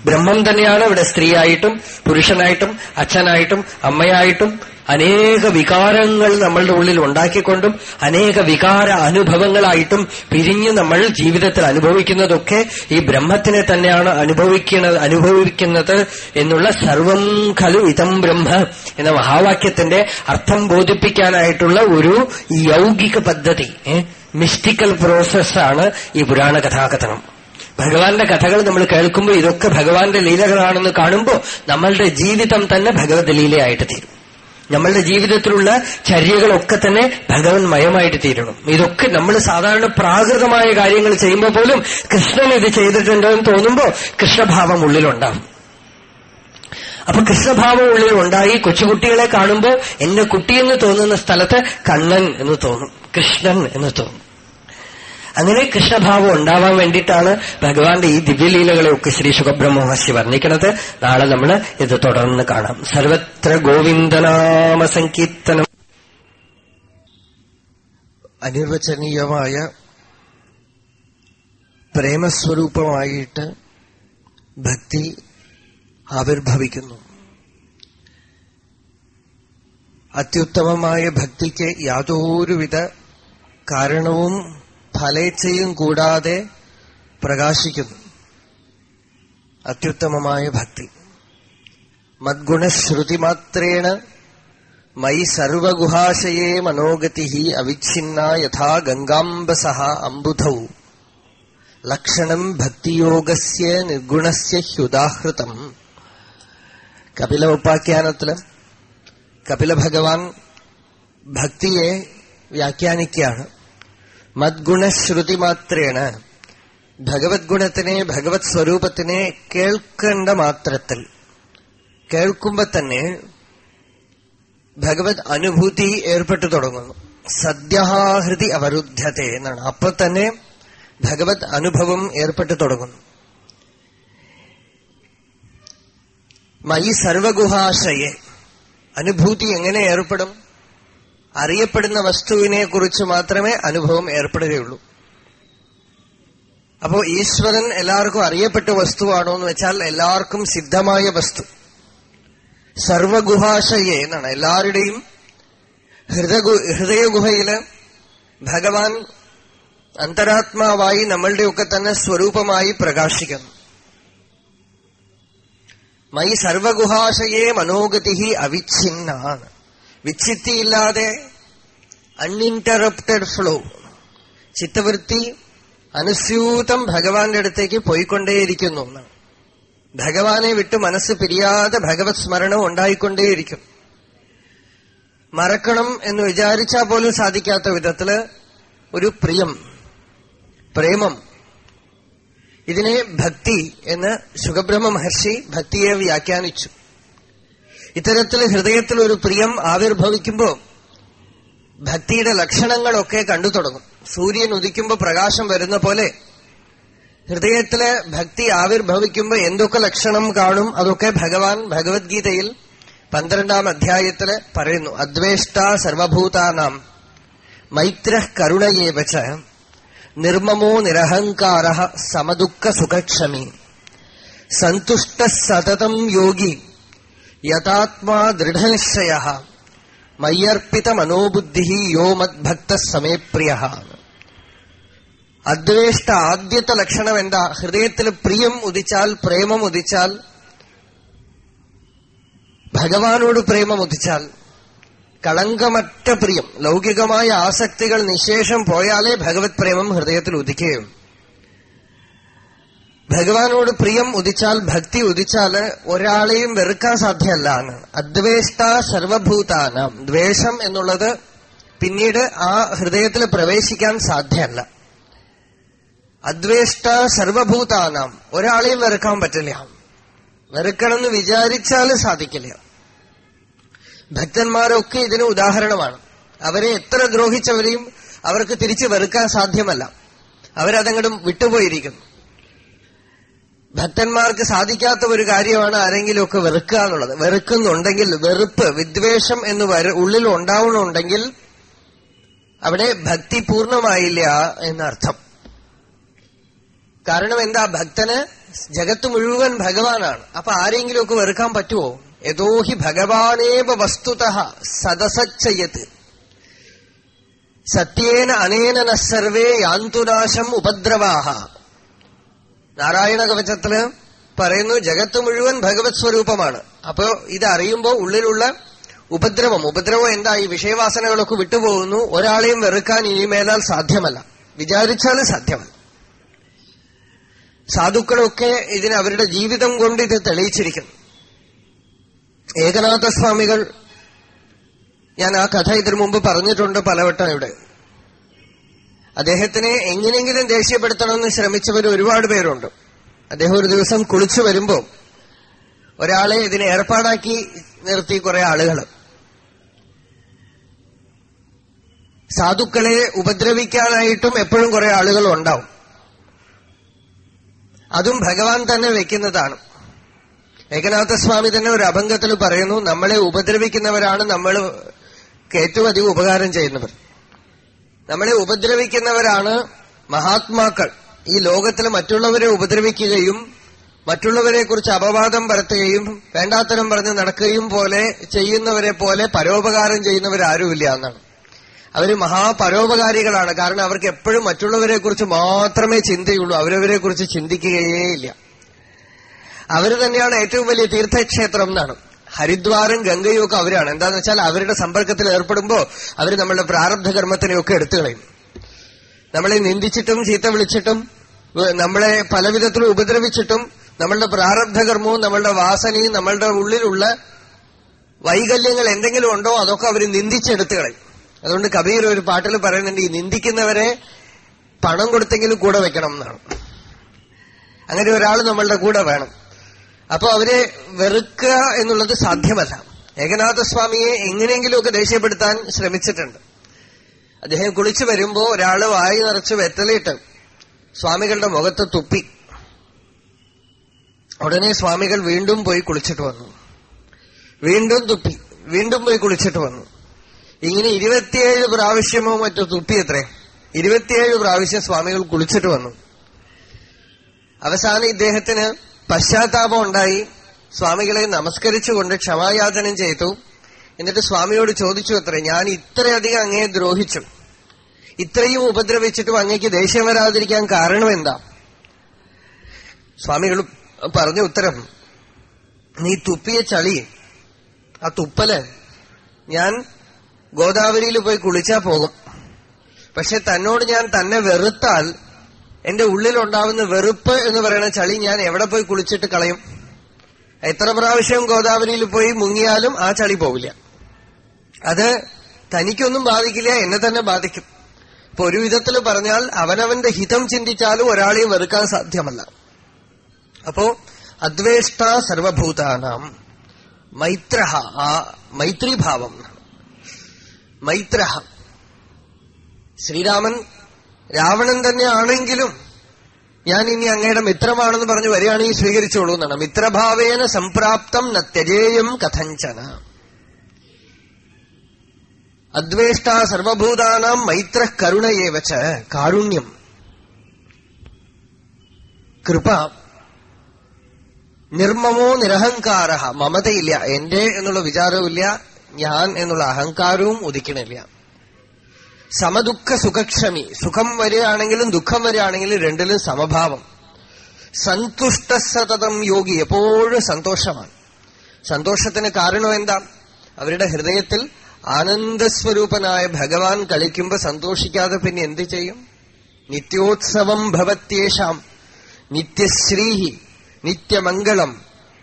ബ്രഹ്മം തന്നെയാണ് ഇവിടെ സ്ത്രീയായിട്ടും പുരുഷനായിട്ടും അച്ഛനായിട്ടും അമ്മയായിട്ടും അനേക വികാരങ്ങൾ നമ്മളുടെ ഉള്ളിൽ ഉണ്ടാക്കിക്കൊണ്ടും അനേക വികാര അനുഭവങ്ങളായിട്ടും പിരിഞ്ഞ് നമ്മൾ ജീവിതത്തിൽ അനുഭവിക്കുന്നതൊക്കെ ഈ ബ്രഹ്മത്തിനെ തന്നെയാണ് അനുഭവിക്കുന്നത് അനുഭവിക്കുന്നത് എന്നുള്ള സർവം ഖലു ഇതം ബ്രഹ്മ എന്ന മഹാവാക്യത്തിന്റെ അർത്ഥം ബോധിപ്പിക്കാനായിട്ടുള്ള ഒരു യൗകിക പദ്ധതി മിസ്റ്റിക്കൽ പ്രോസസ്സാണ് ഈ പുരാണ കഥാകഥനം ഭഗവാന്റെ കഥകൾ നമ്മൾ കേൾക്കുമ്പോൾ ഇതൊക്കെ ഭഗവാന്റെ ലീലകളാണെന്ന് കാണുമ്പോൾ നമ്മളുടെ ജീവിതം തന്നെ ഭഗവത് ലീലയായിട്ട് തീരും. നമ്മളുടെ ജീവിതത്തിലുള്ള ചര്യകളൊക്കെ തന്നെ ഭഗവൻ മയമായിട്ട് തീരണം. ഇതൊക്കെ നമ്മൾ സാധാരണ പ്രാകൃതമായ കാര്യങ്ങൾ ചെയ്യുമ്പോൾ പോലും കൃഷ്ണൻ ഇത് ചെയ്തിട്ടുണ്ടോ എന്ന് തോന്നുമ്പോൾ കൃഷ്ണഭാവം ഉള്ളിലുണ്ടാവും. അപ്പൊ കൃഷ്ണഭാവം ഉള്ളിൽ ഉണ്ടായി കൊച്ചുകുട്ടികളെ കാണുമ്പോൾ എന്റെ കുട്ടിയെന്ന് തോന്നുന്ന സ്ഥലത്ത് കണ്ണൻ എന്ന് തോന്നും. കൃഷ്ണൻ എന്ന് തോന്നും. അങ്ങനെ കൃഷ്ണഭാവം ഉണ്ടാവാൻ വേണ്ടിയിട്ടാണ് ഭഗവാന്റെ ഈ ദിവ്യലീലകളെയൊക്കെ ശ്രീ സുഖബ്രഹ്മഹർഷി വർണിക്കുന്നത്. നാളെ നമ്മൾ ഇത് തുടർന്ന് കാണാം. സർവത്ര ഗോവിന്ദനാമ സങ്കീർത്തനം അനിർവചനീയമായ പ്രേമസ്വരൂപമായിട്ട് ഭക്തി ആവിർഭവിക്കുന്നു. അത്യുത്തമമായ ഭക്തിക്ക് യാതൊരുവിധ കാരണവും ഫലേച്ഛയും കൂടാതെ പ്രകാശിക്കുന്നു. അത്യുത്തമമായ ഭക്തി. മദ്ഗുണശ്രുതിമാത്രേണ മൈ സർവഗുഹാശയേ മനോഗതി അവിഛിന്ന യഥാ ഗംഗാംബസ അംബുധൗ. ലക്ഷണം ഭക്തിയോഗസ്യ നിർഗുണസ്യ ഹ്യുദാഹൃതം. കപില ഉപാഖ്യാനത്തിൽ കപില ഭഗവാൻ ഭക്തിയെ വ്യാഖ്യാനിക്കുകയാണ്. മദ്ഗുണശ്രുതി മാത്രേണ് ഭഗവത് ഗുണത്തിനെ ഭഗവത് സ്വരൂപത്തിനെ കേൾക്കേണ്ട മാത്രത്തിൽ. കേൾക്കുമ്പോ തന്നെ ഭഗവത് അനുഭൂതി ഏർപ്പെട്ടു തുടങ്ങുന്നു. സദ്യഹാഹൃതി അവരുദ്ധ്യത്തെ എന്നാണ്. അപ്പൊ തന്നെ ഭഗവത് അനുഭവം ഏർപ്പെട്ടു തുടങ്ങുന്നു. മൈ സർവഗുഹാശയെ. അനുഭൂതി എങ്ങനെ ഏർപ്പെടും? അറിയപ്പെടുന്ന വസ്തുവിനെ കുറിച്ച് മാത്രമേ അനുഭവം ഏർപ്പെടുകയുള്ളൂ. അപ്പോ ഈശ്വരൻ എല്ലാവർക്കും അറിയപ്പെട്ട വസ്തുവാണോ എന്ന് വെച്ചാൽ എല്ലാവർക്കും സിദ്ധമായ വസ്തു. സർവഗുഹാശയെ എന്നാണ്. എല്ലാവരുടെയും ഹൃദഗു ഹൃദയഗുഹയിൽ ഭഗവാൻ അന്തരാത്മാവായി നമ്മളുടെയൊക്കെ തന്നെ സ്വരൂപമായി പ്രകാശിക്കുന്നു. മൈ സർവഗുഹാശയെ മനോഗതി അവിഛിന്നാണ് വിച്ഛിത്തിയില്ലാതെ അൺഇന്ററപ്റ്റഡ് ഫ്ലോ ചിത്തവൃത്തി അനുസ്യൂതം ഭഗവാന്റെ അടുത്തേക്ക് പോയിക്കൊണ്ടേയിരിക്കുന്നു. ഭഗവാനെ വിട്ട് മനസ്സ് പിരിയാതെ ഭഗവത് സ്മരണം ഉണ്ടായിക്കൊണ്ടേയിരിക്കും. മറക്കണം എന്ന് വിചാരിച്ചാൽ പോലും സാധിക്കാത്ത വിധത്തിൽ ഒരു പ്രിയം പ്രേമം. ഇതിനെ ഭക്തി എന്ന് സുഖബ്രഹ്മ മഹർഷി ഭക്തിയെ വ്യാഖ്യാനിച്ചു. ഇത്തരത്തിൽ ഹൃദയത്തിൽ ഒരു പ്രിയം ആവിർഭവിക്കുമ്പോൾ ഭക്തിയുടെ ലക്ഷണങ്ങളൊക്കെ കണ്ടു തുടങ്ങും. സൂര്യൻ ഉദിക്കുമ്പോൾ പ്രകാശം വരുന്ന പോലെ ഹൃദയത്തിലെ ഭക്തി ആവിർഭവിക്കുമ്പോൾ എന്തൊക്കെ ലക്ഷണം കാണും അതൊക്കെ ഭഗവാൻ ഭഗവത്ഗീതയിൽ പന്ത്രണ്ടാം അധ്യായത്തിൽ പറയുന്നു. അദ്വേഷ്ട സർവഭൂതാനാം മൈത്ര കരുണയേവച്ച നിർമ്മമോ നിരഹങ്കാര സമദുഃഖ സുഖക്ഷമി. സന്തുഷ്ട സതതം യോഗി യഥാത്മാ ദൃഢനിശ്ചയ. മയ്യർപ്പിത മനോബുദ്ധി യോ മദ്ഭക്ത സമയപ്രിയ അദ്വേഷ്ട ആദ്യത്തെ ലക്ഷണം എന്താ ഹൃദയത്തിൽ പ്രിയം ഉദിച്ചാൽ പ്രേമം ഉദിച്ചാൽ ഭഗവാനോട് പ്രേമം ഉദിച്ചാൽ കളങ്കമറ്റ പ്രിയം ലൗകികമായ ആസക്തികൾ നിശേഷം പോയാലേ ഭഗവത് പ്രേമം ഹൃദയത്തിൽ ഉദിക്കുകയുള്ളൂ. ഭഗവാനോട് പ്രിയം ഉദിച്ചാൽ ഭക്തി ഉദിച്ചാൽ ഒരാളെയും വെറുക്കാൻ സാധ്യമല്ല എന്ന്. അദ്വേഷ്ട സർവഭൂതാനം. ദ്വേഷം എന്നുള്ളത് പിന്നീട് ആ ഹൃദയത്തിൽ പ്രവേശിക്കാൻ സാധ്യമല്ല. അദ്വേഷ്ട സർവഭൂതാനം. ഒരാളെയും വെറുക്കാൻ പറ്റില്ല. വെറുക്കണമെന്ന് വിചാരിച്ചാൽ സാധിക്കില്ല. ഭക്തന്മാരൊക്കെ ഇതിന് ഉദാഹരണമാണ്. അവരെ എത്ര ദ്രോഹിച്ചവരെയും അവർക്ക് തിരിച്ചു വെറുക്കാൻ സാധ്യമല്ല. അവരതങ്ങടും വിട്ടുപോയിരിക്കുന്നു. ഭക്തന്മാർക്ക് സാധിക്കാത്ത ഒരു കാര്യമാണ് ആരെങ്കിലുമൊക്കെ വെറുക്കുക എന്നുള്ളത്. വെറുക്കുന്നുണ്ടെങ്കിൽ വെറുപ്പ് വിദ്വേഷം എന്ന് ഉള്ളിൽ ഉണ്ടാവണമെന്നുണ്ടെങ്കിൽ അവിടെ ഭക്തി പൂർണമായില്ല എന്നർത്ഥം. കാരണം എന്താ? ഭക്തന് ജഗത്ത് മുഴുവൻ ഭഗവാനാണ്. അപ്പൊ ആരെങ്കിലുമൊക്കെ വെറുക്കാൻ പറ്റുമോ യഥോ ഹി ഭഗവാനേവ വസ്തുത സദസച്ചയത്. സത്യേന അനേന സർവേ യാന്തുനാശം ഉപദ്രവാഹ. നാരായണ കവചത്തിൽ പറയുന്നു ജഗത്ത് മുഴുവൻ ഭഗവത് സ്വരൂപമാണ്. അപ്പോ ഇത് അറിയുമ്പോൾ ഉള്ളിലുള്ള ഉപദ്രവം ഉപദ്രവം എന്താ? ഈ വിഷയവാസനകളൊക്കെ വിട്ടുപോകുന്നു. ഒരാളെയും വെറുക്കാൻ ഇനിമേലാൽ സാധ്യമല്ല. വിചാരിച്ചാൽ സാധ്യമല്ല. സാധുക്കളൊക്കെ ഇതിന് അവരുടെ ജീവിതം കൊണ്ട് ഇത് തെളിയിച്ചിരിക്കുന്നു. ഏകനാഥസ്വാമികൾ ഞാൻ ആ കഥ ഇതിനു മുമ്പ് പറഞ്ഞിട്ടുണ്ട് പലവട്ടം ഇവിടെ. അദ്ദേഹത്തിനെ എങ്ങനെയെങ്കിലും ദേഷ്യപ്പെടുത്തണമെന്ന് ശ്രമിച്ചവർ ഒരുപാട് പേരുണ്ട്. അദ്ദേഹം ഒരു ദിവസം കുളിച്ചു വരുമ്പോൾ ഒരാളെ ഇതിനെ ഏർപ്പാടാക്കി നിർത്തി കുറെ ആളുകൾ. സാധുക്കളെ ഉപദ്രവിക്കാനായിട്ടും എപ്പോഴും കുറെ ആളുകൾ ഉണ്ടാവും. അതും ഭഗവാൻ തന്നെ വെക്കുന്നതാണ്. ഏകനാഥസ്വാമി തന്നെ ഒരു അഭംഗത്തിൽ പറയുന്നു നമ്മളെ ഉപദ്രവിക്കുന്നവരാണ് നമ്മൾ ഏറ്റവും അധികം ഉപകാരം ചെയ്യുന്നവർ. നമ്മളെ ഉപദ്രവിക്കുന്നവരാണ് മഹാത്മാക്കൾ. ഈ ലോകത്തിൽ മറ്റുള്ളവരെ ഉപദ്രവിക്കുകയും മറ്റുള്ളവരെ കുറിച്ച് അപവാദം പരത്തുകയും വേണ്ടാത്തരം പറഞ്ഞ് നടക്കുകയും പോലെ ചെയ്യുന്നവരെ പോലെ പരോപകാരം ചെയ്യുന്നവരാരുമില്ല എന്നാണ്. അവർ മഹാപരോപകാരികളാണ്. കാരണം അവർക്ക് എപ്പോഴും മറ്റുള്ളവരെ കുറിച്ച് മാത്രമേ ചിന്തയുള്ളൂ. അവരവരെ കുറിച്ച് ചിന്തിക്കുകയേ ഇല്ല. അവർ തന്നെയാണ് ഏറ്റവും വലിയ തീർത്ഥക്ഷേത്രം എന്നാണ്. ഹരിദ്വാറും ഗംഗയും ഒക്കെ അവരാണ്. എന്താന്ന് വെച്ചാൽ അവരുടെ സമ്പർക്കത്തിൽ ഏർപ്പെടുമ്പോ അവർ നമ്മളുടെ പ്രാരബ്ധ കർമ്മത്തിനെയൊക്കെ എടുത്തു കളയും. നമ്മളെ നിന്ദിച്ചിട്ടും ചീത്ത വിളിച്ചിട്ടും നമ്മളെ പലവിധത്തിലും ഉപദ്രവിച്ചിട്ടും നമ്മളുടെ പ്രാരബ്ധ കർമ്മവും നമ്മളുടെ വാസനയും നമ്മളുടെ ഉള്ളിലുള്ള വൈകല്യങ്ങൾ എന്തെങ്കിലും ഉണ്ടോ അതൊക്കെ അവർ നിന്ദിച്ചെടുത്തു കളയും. അതുകൊണ്ട് കബീർ ഒരു പാട്ടിൽ പറയുന്നുണ്ട് ഈ നിന്ദിക്കുന്നവരെ പണം കൊടുത്തെങ്കിലും കൂടെ വെക്കണം എന്നാണ്. അങ്ങനെ ഒരാൾ നമ്മളുടെ കൂടെ വേണം. അപ്പൊ അവരെ വെറുക്കുക എന്നുള്ളത് സാധ്യമല്ല. ഏകനാഥസ്വാമിയെ എങ്ങനെയെങ്കിലുമൊക്കെ ദേഷ്യപ്പെടുത്താൻ ശ്രമിച്ചിട്ടുണ്ട്. അദ്ദേഹം കുളിച്ചു വരുമ്പോ ഒരാൾ വായി നിറച്ച് വെറ്റലിട്ട് സ്വാമികളുടെ മുഖത്ത് തുപ്പി. ഉടനെ സ്വാമികൾ വീണ്ടും പോയി കുളിച്ചിട്ട് വന്നു. വീണ്ടും തുപ്പി. വീണ്ടും പോയി കുളിച്ചിട്ട് വന്നു. ഇങ്ങനെ ഇരുപത്തിയേഴ് പ്രാവശ്യമോ മറ്റോ തുപ്പി എത്രേ ഇരുപത്തിയേഴ് പ്രാവശ്യം സ്വാമികൾ കുളിച്ചിട്ട് വന്നു. അവസാനം ഇദ്ദേഹത്തിന് പശ്ചാത്താപം ഉണ്ടായി. സ്വാമികളെ നമസ്കരിച്ചുകൊണ്ട് ക്ഷമായാചനം ചെയ്തു. എന്നിട്ട് സ്വാമിയോട് ചോദിച്ചു അത്രേ ഞാൻ ഇത്രയധികം അങ്ങയെ ദ്രോഹിച്ചു. ഇത്രയും ഉപദ്രവിച്ചിട്ടും അങ്ങേക്ക് ദേഷ്യം വരാതിരിക്കാൻ കാരണം എന്താ? സ്വാമികൾ പറഞ്ഞ ഉത്തരം നീ തുപ്പിയ ചളി ആ തുപ്പൽ ഞാൻ ഗോദാവരിയിൽ പോയി കുളിച്ചാ പോകും. പക്ഷെ തന്നോട് ഞാൻ തന്നെ വെറുത്താൽ എന്റെ ഉള്ളിലുണ്ടാവുന്ന വെറുപ്പ് എന്ന് പറയുന്ന ചളി ഞാൻ എവിടെ പോയി കുളിച്ചിട്ട് കളയും? എത്ര പ്രാവശ്യം ഗോദാവരിയിൽ പോയി മുങ്ങിയാലും ആ ചളി പോവില്ല. അത് തനിക്കൊന്നും ബാധിക്കില്ല എന്നെ തന്നെ ബാധിക്കും. ഇപ്പൊ ഒരു വിധത്തിൽ പറഞ്ഞാൽ അവനവന്റെ ഹിതം ചിന്തിച്ചാലും ഒരാളെയും വെറുക്കാൻ സാധ്യമല്ല. അപ്പോ അദ്വേഷ്ട സർവഭൂതാനാം മൈത്ര ആ മൈത്രിഭാവം മൈത്ര ശ്രീരാമൻ രാവണൻ തന്നെ ആണെങ്കിലും ഞാൻ ഇനി അങ്ങയുടെ മിത്രമാണെന്ന് പറഞ്ഞു വരികയാണെങ്കിൽ സ്വീകരിച്ചോളൂ എന്നാണ്. മിത്രഭാവേന സംപ്രാപ്തം ന ത്യജേയം കഥഞ്ചന. അദ്വേഷ്ട സർവഭൂതാനാം മൈത്ര കരുണയേവച്ച കാരുണ്യം. കൃപ. നിർമ്മമോ നിരഹങ്കാര. മമതയില്ല. എന്റെ എന്നുള്ള വിചാരവുമില്ല. ഞാൻ എന്നുള്ള അഹങ്കാരവും ഉദിക്കണില്ല. സമദുഃഖ സുഖക്ഷമി സുഖം വരികയാണെങ്കിലും ദുഃഖം വരികയാണെങ്കിലും രണ്ടിലും സമഭാവം. സന്തുഷ്ട സതതം യോഗി എപ്പോഴും സന്തോഷമാണ്. സന്തോഷത്തിന് കാരണം എന്താ? അവരുടെ ഹൃദയത്തിൽ ആനന്ദസ്വരൂപനായ ഭഗവാൻ കളിക്കുമ്പോൾ സന്തോഷിക്കാതെ പിന്നെ എന്ത് ചെയ്യും? നിത്യോത്സവം ഭവത്യേഷാം നിത്യശ്രീഹി നിത്യമംഗളം.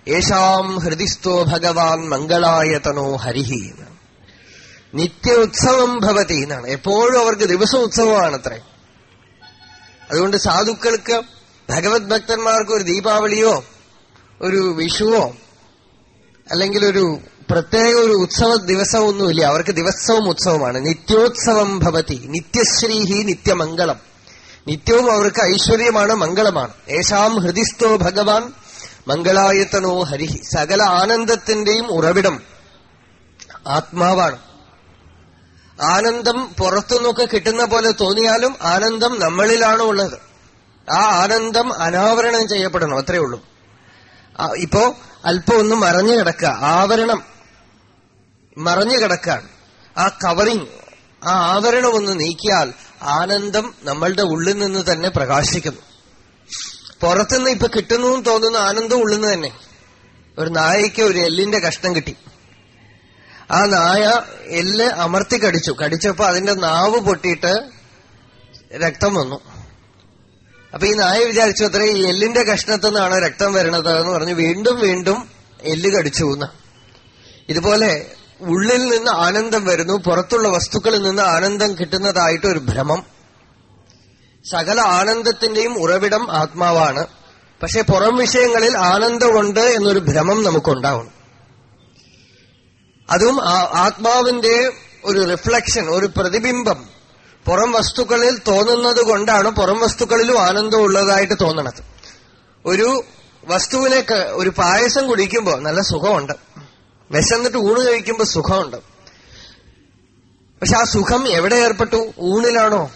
യേശാം ഹൃദിസ്ഥോ ഭഗവാൻ മംഗളായതനോ ഹരിഹി നിത്യ ഉത്സവം ഭവതി എന്നാണ്. എപ്പോഴും അവർക്ക് ദിവസ ഉത്സവമാണത്രേ. അതുകൊണ്ട് സാധുക്കൾക്ക് ഭഗവത് ഭക്തന്മാർക്ക് ഒരു ദീപാവലിയോ ഒരു വിഷുവോ അല്ലെങ്കിൽ ഒരു പ്രത്യേക ഒരു ഉത്സവ ദിവസമൊന്നുമില്ല. അവർക്ക് ദിവസവും ഉത്സവമാണ്. നിത്യോത്സവം ഭവതി. നിത്യശ്രീഹി നിത്യമംഗളം. നിത്യവും അവർക്ക് ഐശ്വര്യമാണ് മംഗളമാണ്. ഏഷാം ഹൃദിസ്ഥോ ഭഗവാൻ മംഗളായത്തനോ ഹരിഹി. സകല ആനന്ദത്തിന്റെയും ഉറവിടം ആത്മാവാണ്. ആനന്ദം പുറത്തുനിന്നൊക്കെ കിട്ടുന്ന പോലെ തോന്നിയാലും ആനന്ദം നമ്മളിലാണ് ഉള്ളത്. ആ ആനന്ദം അനാവരണം ചെയ്യപ്പെടണം അത്രേ ഉള്ളൂ. ഇപ്പോ അല്പം ഒന്ന് മറഞ്ഞു കിടക്കുക. ആവരണം. മറഞ്ഞു കിടക്കാണ് ആ കവറിങ് ആ ആവരണം ഒന്ന് നീക്കിയാൽ ആനന്ദം നമ്മളുടെ ഉള്ളിൽ നിന്ന് തന്നെ പ്രകാശിക്കുന്നു. പുറത്തുനിന്ന് ഇപ്പൊ കിട്ടുന്നു തോന്നുന്ന ആനന്ദം ഉള്ളിൽ നിന്ന് തന്നെ. ഒരു നായയ്ക്ക് ഒരു എല്ലിന്റെ കഷ്ണം കിട്ടി. ആ നായ എല്ല് അമർത്തി കടിച്ചു. കടിച്ചപ്പോ അതിന്റെ നാവ് പൊട്ടിയിട്ട് രക്തം വന്നു. അപ്പൊ ഈ നായ വിചാരിച്ചു അത്ര ഈ എല്ലിന്റെ കഷ്ണത്തിൽ നിന്നാണ് രക്തം വരണത് എന്ന് പറഞ്ഞു വീണ്ടും വീണ്ടും എല്ല് കടിച്ചു എന്ന് ഇതുപോലെ ഉള്ളിൽ നിന്ന് ആനന്ദം വരുന്നു. പുറത്തുള്ള വസ്തുക്കളിൽ നിന്ന് ആനന്ദം കിട്ടുന്നതായിട്ട് ഒരു ഭ്രമം. സകല ആനന്ദത്തിന്റെയും ഉറവിടം ആത്മാവാണ്. പക്ഷെ പുറം വിഷയങ്ങളിൽ ആനന്ദമുണ്ട് എന്നൊരു ഭ്രമം നമുക്കുണ്ടാവണം. അതും ആത്മാവിന്റെ ഒരു റിഫ്ലക്ഷൻ ഒരു പ്രതിബിംബം. പുറം വസ്തുക്കളിൽ തോന്നുന്നത് കൊണ്ടാണ് പുറം വസ്തുക്കളിലും ആനന്ദം ഉള്ളതായിട്ട് തോന്നണത്. ഒരു വസ്തുവിനെ ഒരു പായസം കുടിക്കുമ്പോൾ നല്ല സുഖമുണ്ട്. വിശന്നിട്ട് ഊണ് കഴിക്കുമ്പോൾ സുഖമുണ്ട്. പക്ഷെ ആ സുഖം എവിടെ ഏർപ്പെട്ടു? ഊണിലാണോ?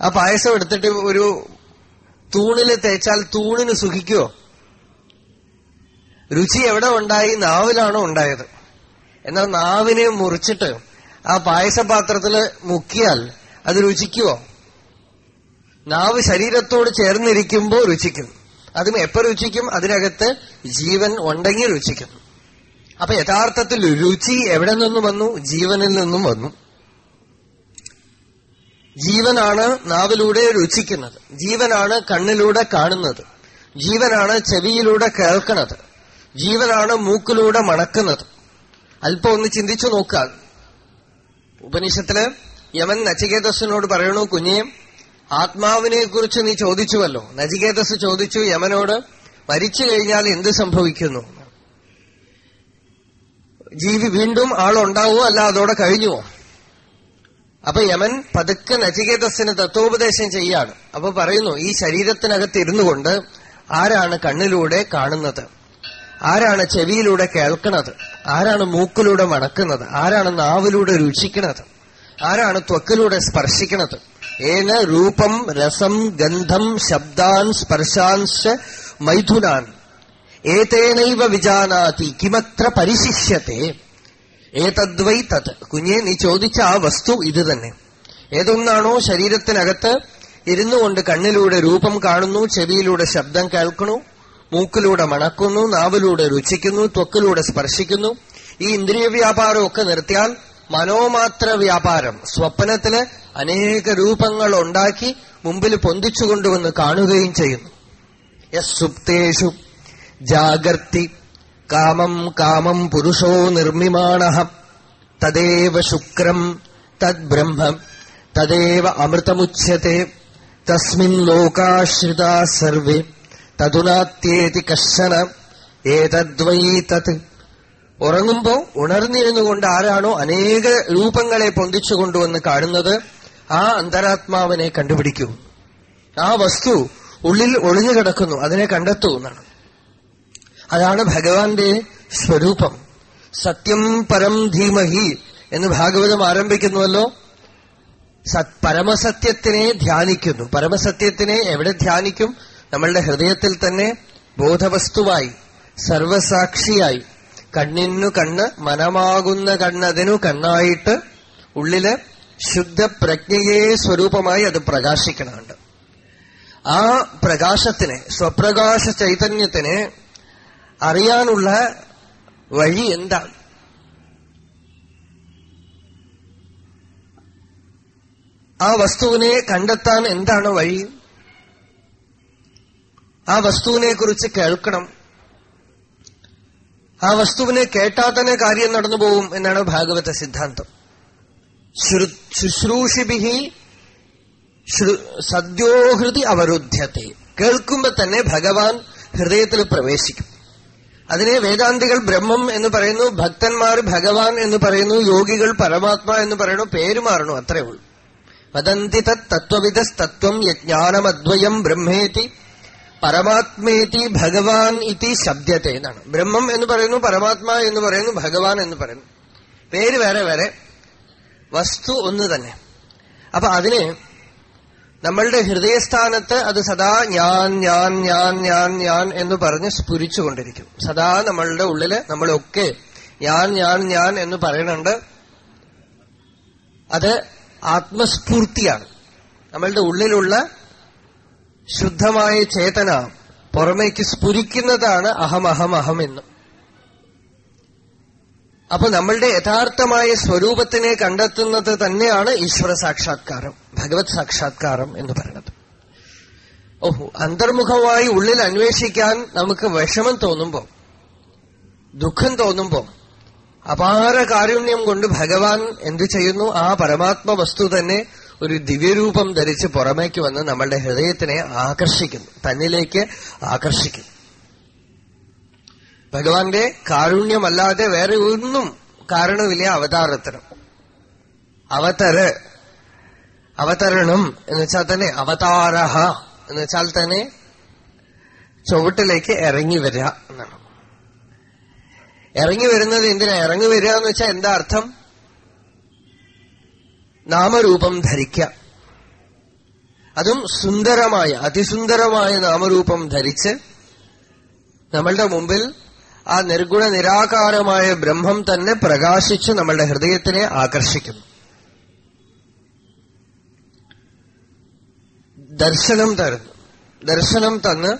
ആ പായസം എടുത്തിട്ട് ഒരു തൂണിൽ തേച്ചാൽ തൂണിന് സുഖിക്കുവോ? രുചി എവിടെ ഉണ്ടായി? നാവിലാണോ ഉണ്ടായത്? എന്നാൽ നാവിനെ മുറിച്ചിട്ട് ആ പായസപാത്രത്തിൽ മുക്കിയാൽ അത് രുചിക്കുവോ? നാവ് ശരീരത്തോട് ചേർന്നിരിക്കുമ്പോൾ രുചിക്കും. അതും എപ്പോ രുചിക്കും? അതിനകത്ത് ജീവൻ ഉണ്ടെങ്കിൽ രുചിക്കും. അപ്പൊ യഥാർത്ഥത്തിൽ രുചി എവിടെ നിന്നും വന്നു? ജീവനിൽ നിന്നും വന്നു. ജീവനാണ് നാവിലൂടെ രുചിക്കുന്നത്. ജീവനാണ് കണ്ണിലൂടെ കാണുന്നത്. ജീവനാണ് ചെവിയിലൂടെ കേൾക്കുന്നത്. ജീവനാണ് മൂക്കിലൂടെ മണക്കുന്നത്. അല്പം ഒന്ന് ചിന്തിച്ചു നോക്കുക. ഉപനിഷത്തിൽ യമൻ നചികേതസ്സിനോട് പറയണു കുഞ്ഞേ ആത്മാവിനെ കുറിച്ച് നീ ചോദിച്ചുവല്ലോ. നചികേതസ് ചോദിച്ചു യമനോട് മരിച്ചു കഴിഞ്ഞാൽ എന്ത് സംഭവിക്കുന്നു? ജീവി വീണ്ടും ആളുണ്ടാവുമോ അല്ല അതോടെ കഴിഞ്ഞുവോ? അപ്പൊ യമൻ പതുക്കെ നചികേതസ്സിന് തത്വോപദേശം ചെയ്യാണ്. അപ്പൊ പറയുന്നു ഈ ശരീരത്തിനകത്ത് ഇരുന്നു കൊണ്ട് ആരാണ് കണ്ണിലൂടെ കാണുന്നത്? ആരാണ് ചെവിയിലൂടെ കേൾക്കുന്നത് ആരാണ് മൂക്കിലൂടെ മണക്കുന്നത്? ആരാണ് നാവിലൂടെ രുചിക്കുന്നത് ആരാണ് ത്വക്കിലൂടെ സ്പർശിക്കുന്നത് ഏന രൂപം രസം ഗന്ധം ശബ്ദാൻ സ്പർശാൻശ മൈഥുനാൻ. ഏതേനൈവ വിജാനാതി കിമത്ര പരിശിഷ്യത്തെ? ഏതദ്വൈ തത്? കുഞ്ഞെ നീ ചോദിച്ച ആ വസ്തു ഇത് തന്നെ. ഏതൊന്നാണോ ശരീരത്തിനകത്ത് ഇരുന്നുകൊണ്ട് കണ്ണിലൂടെ രൂപം കാണുന്നു ചെവിയിലൂടെ ശബ്ദം കേൾക്കണു. മൂക്കിലൂടെ മണക്കുന്നു നാവിലൂടെ രുചിക്കുന്നു ത്വക്കിലൂടെ സ്പർശിക്കുന്നു. ഈ ഇന്ദ്രിയ വ്യാപാരമൊക്കെ നിർത്തിയാൽ മനോമാത്ര വ്യാപാരം സ്വപ്നത്തിൽ അനേക രൂപങ്ങൾ ഉണ്ടാക്കി മുമ്പിൽ പൊന്തിച്ചു കൊണ്ടുവന്ന് കാണുകയും ചെയ്യുന്നു. യസ് സുപ്തേഷു ജാഗർത്തി കാമം കാമം പുരുഷോ നിർമ്മിമാണ തദേവ ശുക്രം തദ് ബ്രഹ്മം തദേവ അമൃതമുച്യത്തെ തസ്മിൻ ലോകാശ്രിതാ സർവേ. തതുനാത്യേതി കശന ഏതദ്വൈ തത്. ഉറങ്ങുമ്പോ ഉണർന്നിരുന്നു കൊണ്ട് ആരാണോ അനേക രൂപങ്ങളെ പൊന്തിച്ചു കൊണ്ടുവന്ന് കാണുന്നത് ആ അന്തരാത്മാവിനെ കണ്ടുപിടിക്കൂ. ആ വസ്തു ഉള്ളിൽ ഒളിഞ്ഞു കിടക്കുന്നു അതിനെ കണ്ടെത്തൂ എന്നാണ്. അതാണ് ഭഗവാന്റെ സ്വരൂപം. സത്യം പരം ധീമഹി എന്ന് ഭാഗവതം ആരംഭിക്കുന്നുവല്ലോ. സത് പരമസത്യത്തിനെ ധ്യാനിക്കുന്നു. പരമസത്യത്തിനെ എവിടെ ധ്യാനിക്കും? നമ്മളുടെ ഹൃദയത്തിൽ തന്നെ ബോധവസ്തുവായി സർവസാക്ഷിയായി കണ്ണിനു കണ്ണ് മനമാകുന്ന കണ്ണതിനു കണ്ണായിട്ട് ഉള്ളിൽ ശുദ്ധപ്രജ്ഞയെ സ്വരൂപമായി അത് പ്രകാശിക്കണമുണ്ട്. ആ പ്രകാശത്തിനെ സ്വപ്രകാശ ചൈതന്യത്തിനെ അറിയാനുള്ള വഴി എന്താണ്? ആ വസ്തുവിനെ കണ്ടെത്താൻ എന്താണ് വഴി? ആ വസ്തുവിനെ കുറിച്ച് കേൾക്കണം. ആ വസ്തുവിനെ കേട്ടാൽ തന്നെ കാര്യം നടന്നു പോവും എന്നാണ് ഭാഗവത സിദ്ധാന്തം. ശുശ്രൂഷിഭി സദ്യോഹൃതി അവരുദ്ധ്യത്തെ കേൾക്കുമ്പോ തന്നെ ഭഗവാൻ ഹൃദയത്തിൽ പ്രവേശിക്കും. അതിനെ വേദാന്തികൾ ബ്രഹ്മം എന്ന് പറയുന്നു ഭക്തന്മാർ ഭഗവാൻ എന്ന് പറയുന്നു യോഗികൾ പരമാത്മാ എന്ന് പറയുന്നു പേര് മാറണു അത്രേ ഉള്ളൂ. വദന്തി തത്വവിധസ്തത്വം യജ്ഞാനമദ്വയം ബ്രഹ്മേതി പരമാത്മേതി ഭഗവാൻ ഇതി ശബ്ദത്തെ എന്നാണ്. ബ്രഹ്മം എന്ന് പറയുന്നു പരമാത്മാ എന്ന് പറയുന്നു ഭഗവാൻ എന്ന് പറയുന്നു. പേര് വേറെ വേറെ. വസ്തു ഒന്ന് തന്നെ. അപ്പൊ അതിന് നമ്മളുടെ ഹൃദയസ്ഥാനത്ത് അത് സദാ ഞാൻ ഞാൻ ഞാൻ ഞാൻ ഞാൻ എന്ന് പറഞ്ഞ് സ്ഫുരിച്ചുകൊണ്ടിരിക്കും. സദാ നമ്മളുടെ ഉള്ളിൽ നമ്മളൊക്കെ ഞാൻ ഞാൻ ഞാൻ എന്ന് പറയുന്നുണ്ട്. അത് ആത്മസ്ഫൂർത്തിയാണ്. നമ്മളുടെ ഉള്ളിലുള്ള ശുദ്ധമായ ചേതന പുറമേക്ക് സ്ഫുരിക്കുന്നതാണ് അഹം അഹം അഹം എന്ന്. അപ്പൊ നമ്മളുടെ യഥാർത്ഥമായ സ്വരൂപത്തിനെ കണ്ടെത്തുന്നത് തന്നെയാണ് ഈശ്വര സാക്ഷാത്കാരം ഭഗവത് സാക്ഷാത്കാരം എന്ന് പറയുന്നത്. ഓഹോ അന്തർമുഖമായി ഉള്ളിൽ അന്വേഷിക്കാൻ നമുക്ക് വിഷമം തോന്നുമ്പോൾ ദുഃഖം തോന്നുമ്പോൾ അപാര കാരുണ്യം കൊണ്ട് ഭഗവാൻ എന്തു ചെയ്യുന്നു? ആ പരമാത്മ വസ്തു തന്നെ ഒരു ദിവ്യരൂപം ധരിച്ച് പുറമേക്ക് വന്ന് നമ്മളുടെ ഹൃദയത്തിനെ ആകർഷിക്കുന്നു തന്നിലേക്ക് ആകർഷിക്കും. ഭഗവാന്റെ കാരുണ്യമല്ലാതെ വേറെ ഒന്നും കാരണമില്ല അവതാരത്തിന്. അവതര് അവതരണം എന്ന് വെച്ചാൽ തന്നെ അവതാരഹ എന്ന് വെച്ചാൽ തന്നെ ചുവട്ടിലേക്ക് ഇറങ്ങി വരിക എന്നാണ്. ഇറങ്ങി വരുന്നത് എന്തിനാ? ഇറങ്ങി വരിക എന്ന് വെച്ചാൽ എന്താ അർത്ഥം? നാമരൂപം ധരിക്ക. അതും സുന്ദരമായ അതിസുന്ദരമായ നാമരൂപം ധരിച്ച് നമ്മളുടെ മുമ്പിൽ ആ നിർഗുണ നിരാകാരമായ ബ്രഹ്മം തന്നെ പ്രകാശിച്ച് നമ്മളുടെ ഹൃദയത്തിനെ ആകർഷിക്കുന്നു. ദർശനം തരുന്നു. ദർശനം തന്ന്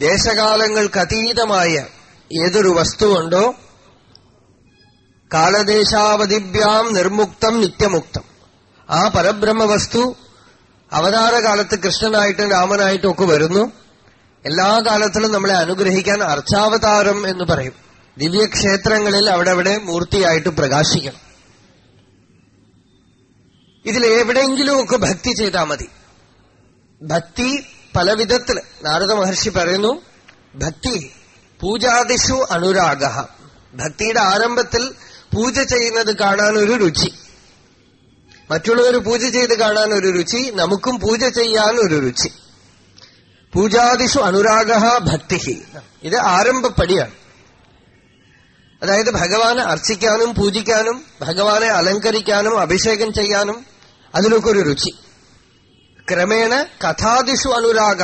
ദേശകാലങ്ങൾക്കതീതമായ ഏതൊരു വസ്തുവുണ്ടോ കാലദേശാവധിഭ്യാം നിർമുക്തം നിത്യമുക്തം. ആ പരബ്രഹ്മ വസ്തു അവതാരകാലത്ത് കൃഷ്ണനായിട്ടും രാമനായിട്ടും ഒക്കെ വരുന്നു. എല്ലാ കാലത്തിലും നമ്മളെ അനുഗ്രഹിക്കാൻ അർച്ചാവതാരം എന്ന് പറയും. ദിവ്യക്ഷേത്രങ്ങളിൽ അവിടെ അവിടെ മൂർത്തിയായിട്ട് പ്രകാശിക്കണം. ഇതിൽ എവിടെയെങ്കിലുമൊക്കെ ഭക്തി ചെയ്താൽ മതി. ഭക്തി പല വിധത്തിൽ നാരദ മഹർഷി പറയുന്നു ഭക്തി പൂജാദിഷു അനുരാഗ. ഭക്തിയുടെ ആരംഭത്തിൽ പൂജ ചെയ്യുന്നത് കാണാൻ ഒരു രുചി. മറ്റുള്ളവർ പൂജ ചെയ്ത് കാണാൻ ഒരു രുചി നമുക്കും പൂജ ചെയ്യാൻ ഒരു രുചി. പൂജാദിഷു അനുരാഗ ഭക്തി ഇത് ആരംഭപ്പടിയാണ്. അതായത് ഭഗവാനെ അർച്ചിക്കാനും പൂജിക്കാനും ഭഗവാനെ അലങ്കരിക്കാനും അഭിഷേകം ചെയ്യാനും അതിലൊക്കെ ഒരു രുചി. ക്രമേണ കഥാദിഷു അനുരാഗ.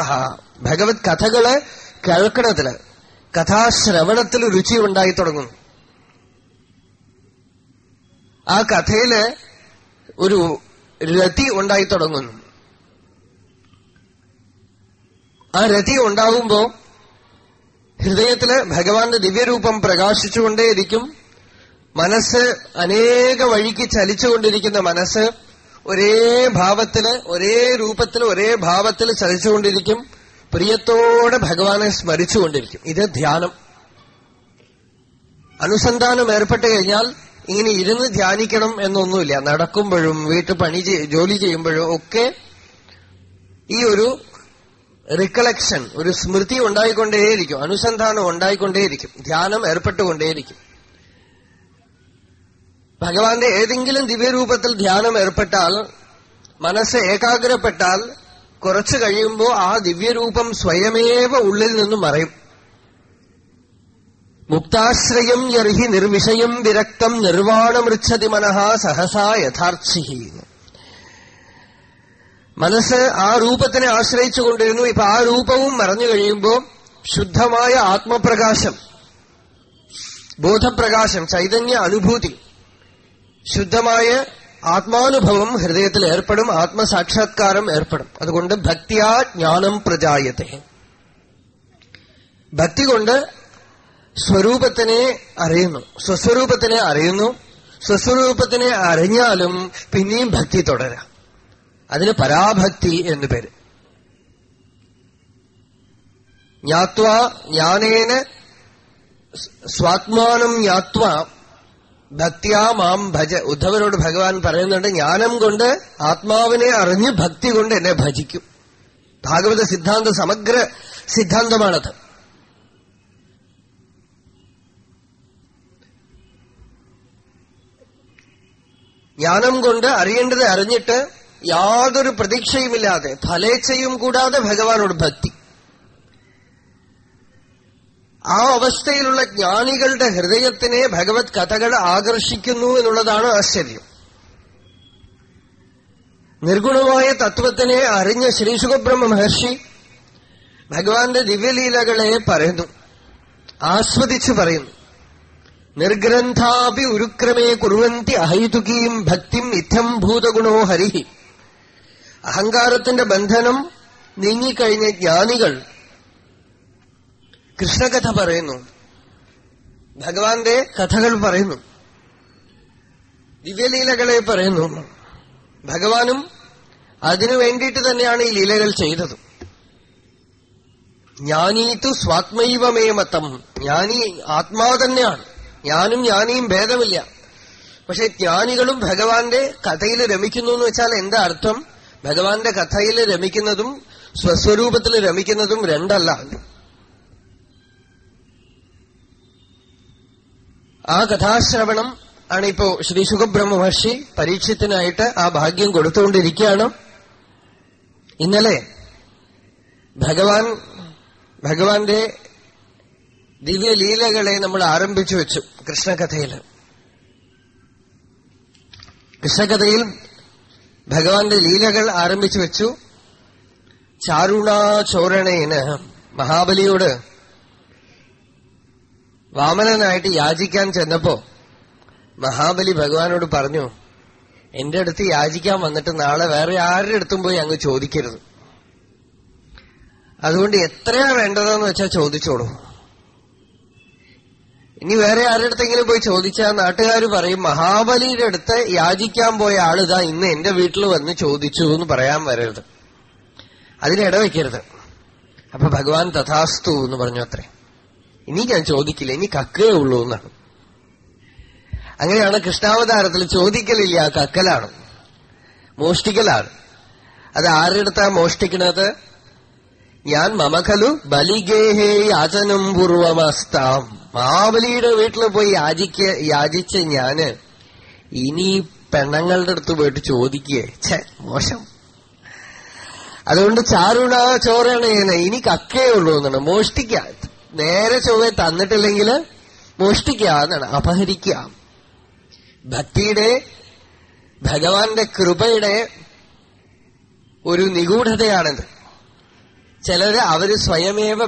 ഭഗവത് കഥകൾ കേൾക്കണത്തിൽ കഥാശ്രവണത്തിൽ രുചി ഉണ്ടായി തുടങ്ങുന്നു. ആ കഥയിൽ ഒരു രതി ഉണ്ടായി തുടങ്ങുന്നു. ആ രതി ഉണ്ടാവുമ്പോ ഹൃദയത്തിൽ ഭഗവാന്റെ ദിവ്യരൂപം പ്രകാശിച്ചുകൊണ്ടേയിരിക്കും. മനസ്സ് അനേക വഴിക്ക് ചലിച്ചുകൊണ്ടിരിക്കുന്ന മനസ്സ് ഒരേ ഭാവത്തിൽ ഒരേ രൂപത്തിൽ ഒരേ ഭാവത്തിൽ ചലിച്ചുകൊണ്ടിരിക്കും. പ്രിയത്തോടെ ഭഗവാനെ സ്മരിച്ചുകൊണ്ടിരിക്കും. ഇത് ധ്യാനം. അനുസന്ധാനം ഏർപ്പെട്ട് കഴിഞ്ഞാൽ ഇങ്ങനെ ഇരുന്ന് ധ്യാനിക്കണം എന്നൊന്നുമില്ല. നടക്കുമ്പോഴും വീട്ടിൽ പണി ജോലി ചെയ്യുമ്പോഴും ഒക്കെ ഈ ഒരു റിക്കളക്ഷൻ ഒരു സ്മൃതി ഉണ്ടായിക്കൊണ്ടേയിരിക്കും. അനുസന്ധാനം ഉണ്ടായിക്കൊണ്ടേയിരിക്കും. ധ്യാനം ഏർപ്പെട്ടുകൊണ്ടേയിരിക്കും. ഭഗവാന്റെ ഏതെങ്കിലും ദിവ്യരൂപത്തിൽ ധ്യാനം ഏർപ്പെട്ടാൽ മനസ്സ് ഏകാഗ്രപ്പെട്ടാൽ കുറച്ചു കഴിയുമ്പോൾ ആ ദിവ്യരൂപം സ്വയമേവ ഉള്ളിൽ നിന്നും മറയും. മുക്താശ്രയം യർഹി നിർവിഷയം വിരക്തം നിർവാണമൃച്ഛതി മനഃ സഹസാ യഥാർത്ഥി മനസ്സ് ആ രൂപത്തിനെ ആശ്രയിച്ചുകൊണ്ടിരുന്നു ഇപ്പൊ ആ രൂപവും മറഞ്ഞു കഴിയുമ്പോൾ ശുദ്ധമായ ആത്മപ്രകാശം ബോധപ്രകാശം ചൈതന്യ അനുഭൂതി ശുദ്ധമായ ആത്മാനുഭവം ഹൃദയത്തിൽ ഏർപ്പെടും ആത്മസാക്ഷാത്കാരം ഏർപ്പെടും. അതുകൊണ്ട് ഭക്തിയാ ജ്ഞാനം പ്രജായത്തെ. ഭക്തി കൊണ്ട് സ്വരൂപത്തിനെ അറിയുന്നു. സ്വസ്വരൂപത്തിനെ അറിയുന്നു. സ്വസ്വരൂപത്തിനെ അറിഞ്ഞാലും പിന്നെയും ഭക്തി തുടരാം. അതിന് പരാഭക്തി എന്ന് പേര്. ജ്ഞാത്വ ജ്ഞാനേന സ്വാത്മാനം ജ്ഞാത്വ ഭക്തിയാ മാം ഭജ. ഉദ്ധവനോട് ഭഗവാൻ പറയുന്നുണ്ട് ജ്ഞാനം കൊണ്ട് ആത്മാവിനെ അറിഞ്ഞ് ഭക്തി കൊണ്ട് എന്നെ ഭജിക്കും. ഭാഗവത സിദ്ധാന്ത സമഗ്ര സിദ്ധാന്തമാണത്. ജ്ഞാനം കൊണ്ട് അറിയേണ്ടത് അറിഞ്ഞിട്ട് യാതൊരു പ്രതീക്ഷയുമില്ലാതെ ഫലേച്ഛയും കൂടാതെ ഭഗവാനോട് ഭക്തി. ആ അവസ്ഥയിലുള്ള ജ്ഞാനികളുടെ ഹൃദയത്തിനെ ഭഗവത് കഥകൾ ആകർഷിക്കുന്നു എന്നുള്ളതാണ് ആശ്ചര്യം. നിർഗുണമായ തത്വത്തിനെ അറിഞ്ഞ ശ്രീ സുഖബ്രഹ്മ മഹർഷി ഭഗവാന്റെ ദിവ്യലീലകളെ പറയുന്നു ആസ്വദിച്ചു പറയുന്നു. നിർഗ്രന്ഥാപി ഉരുക്രമേ കുറുവന്തി അഹൈതുകീം ഭക്തിം ഇത്തം ഭൂതഗുണോ ഹരിഹി. അഹങ്കാരത്തിന്റെ ബന്ധനം നീങ്ങിക്കഴിഞ്ഞ ജ്ഞാനികൾ കൃഷ്ണകഥ പറയുന്നു. ഭഗവാന്റെ കഥകൾ പറയുന്നു. ദിവ്യലീലകളെ പറയുന്നു. ഭഗവാനും അതിനു വേണ്ടിയിട്ട് തന്നെയാണ് ഈ ലീലകൾ ചെയ്തത്. ജ്ഞാനീത്തു സ്വാത്മൈവമേ മതം. ജ്ഞാനി ആത്മാ തന്നെയാണ്. ജ്ഞാനും ഞാനിയും ഭേദമില്ല. പക്ഷെ ജ്ഞാനികളും ഭഗവാന്റെ കഥയിൽ രമിക്കുന്നു എന്ന് വെച്ചാൽ എന്താ അർത്ഥം? ഭഗവാന്റെ കഥയിൽ രമിക്കുന്നതും സ്വസ്വരൂപത്തിൽ രമിക്കുന്നതും രണ്ടല്ല. ആ കഥാശ്രവണം ആണിപ്പോ ശ്രീ സുഖബ്രഹ്മ മഹർഷി പരീക്ഷത്തിനായിട്ട് ആ ഭാഗ്യം കൊടുത്തുകൊണ്ടിരിക്കുകയാണ്. ഇന്നലെ ഭഗവാൻ ഭഗവാന്റെ ദിവ്യലീലകളെ നമ്മൾ ആരംഭിച്ചു വെച്ചു കൃഷ്ണകഥയിൽ. കൃഷ്ണകഥയിൽ ഭഗവാന്റെ ലീലകൾ ആരംഭിച്ചു വെച്ചു. ചാരുണാചോരണേന് മഹാബലിയോട് വാമനനായിട്ട് യാചിക്കാൻ ചെന്നപ്പോ മഹാബലി ഭഗവാനോട് പറഞ്ഞു എന്റെ അടുത്ത് യാചിക്കാൻ വന്നിട്ട് നാളെ വേറെ ആരുടെ അടുത്തും പോയി അങ്ങ് ചോദിക്കരുത്. അതുകൊണ്ട് എത്രയാ വേണ്ടതെന്ന് വെച്ചാൽ ചോദിച്ചോളൂ. ഇനി വേറെ ആരുടെ അടുത്തെങ്കിലും പോയി ചോദിച്ചാൽ നാട്ടുകാർ പറയും മഹാബലിയുടെ അടുത്ത് യാചിക്കാൻ പോയ ആളിതാ ഇന്ന് എന്റെ വീട്ടിൽ വന്ന് ചോദിച്ചു എന്ന് പറയാൻ വരരുത്. അതിനിടവയ്ക്കരുത് അപ്പൊ ഭഗവാൻ തഥാസ്തു എന്ന് പറഞ്ഞു അത്രേ. ഇനി ഞാൻ ചോദിക്കില്ല ഇനി കക്കേ ഉള്ളൂ എന്നാണ്. അങ്ങനെയാണ് കൃഷ്ണാവതാരത്തിൽ ചോദിക്കലില്ല കക്കലാണ്. മോഷ്ടിക്കലാണ്. അത് ആരുടെ അടുത്താ മോഷ്ടിക്കുന്നത് ഞാൻ മമഖലു ബലിഗേഹേ യാചനം പൂർവമസ്താം. മഹാബലിയുടെ വീട്ടിൽ പോയി യാചിക്ക യാചിച്ച് ഞാൻ ഇനി പെണ്ണങ്ങളുടെ അടുത്ത് പോയിട്ട് ചോദിക്കേ. ഛേ മോശം. അതുകൊണ്ട് ചാരുണ ഞാൻ ഇനി കക്കേ ഉള്ളൂ എന്നാണ്. മോഷ്ടിക്ക. നേരെ ചൊവ്വേ തന്നിട്ടില്ലെങ്കിൽ മോഷ്ടിക്കുക എന്നാണ്. അപഹരിക്കുക ഭക്തിയുടെ ഭഗവാന്റെ കൃപയുടെ ഒരു നിഗൂഢതയാണിത്. ചിലര് അവർ സ്വയമേവ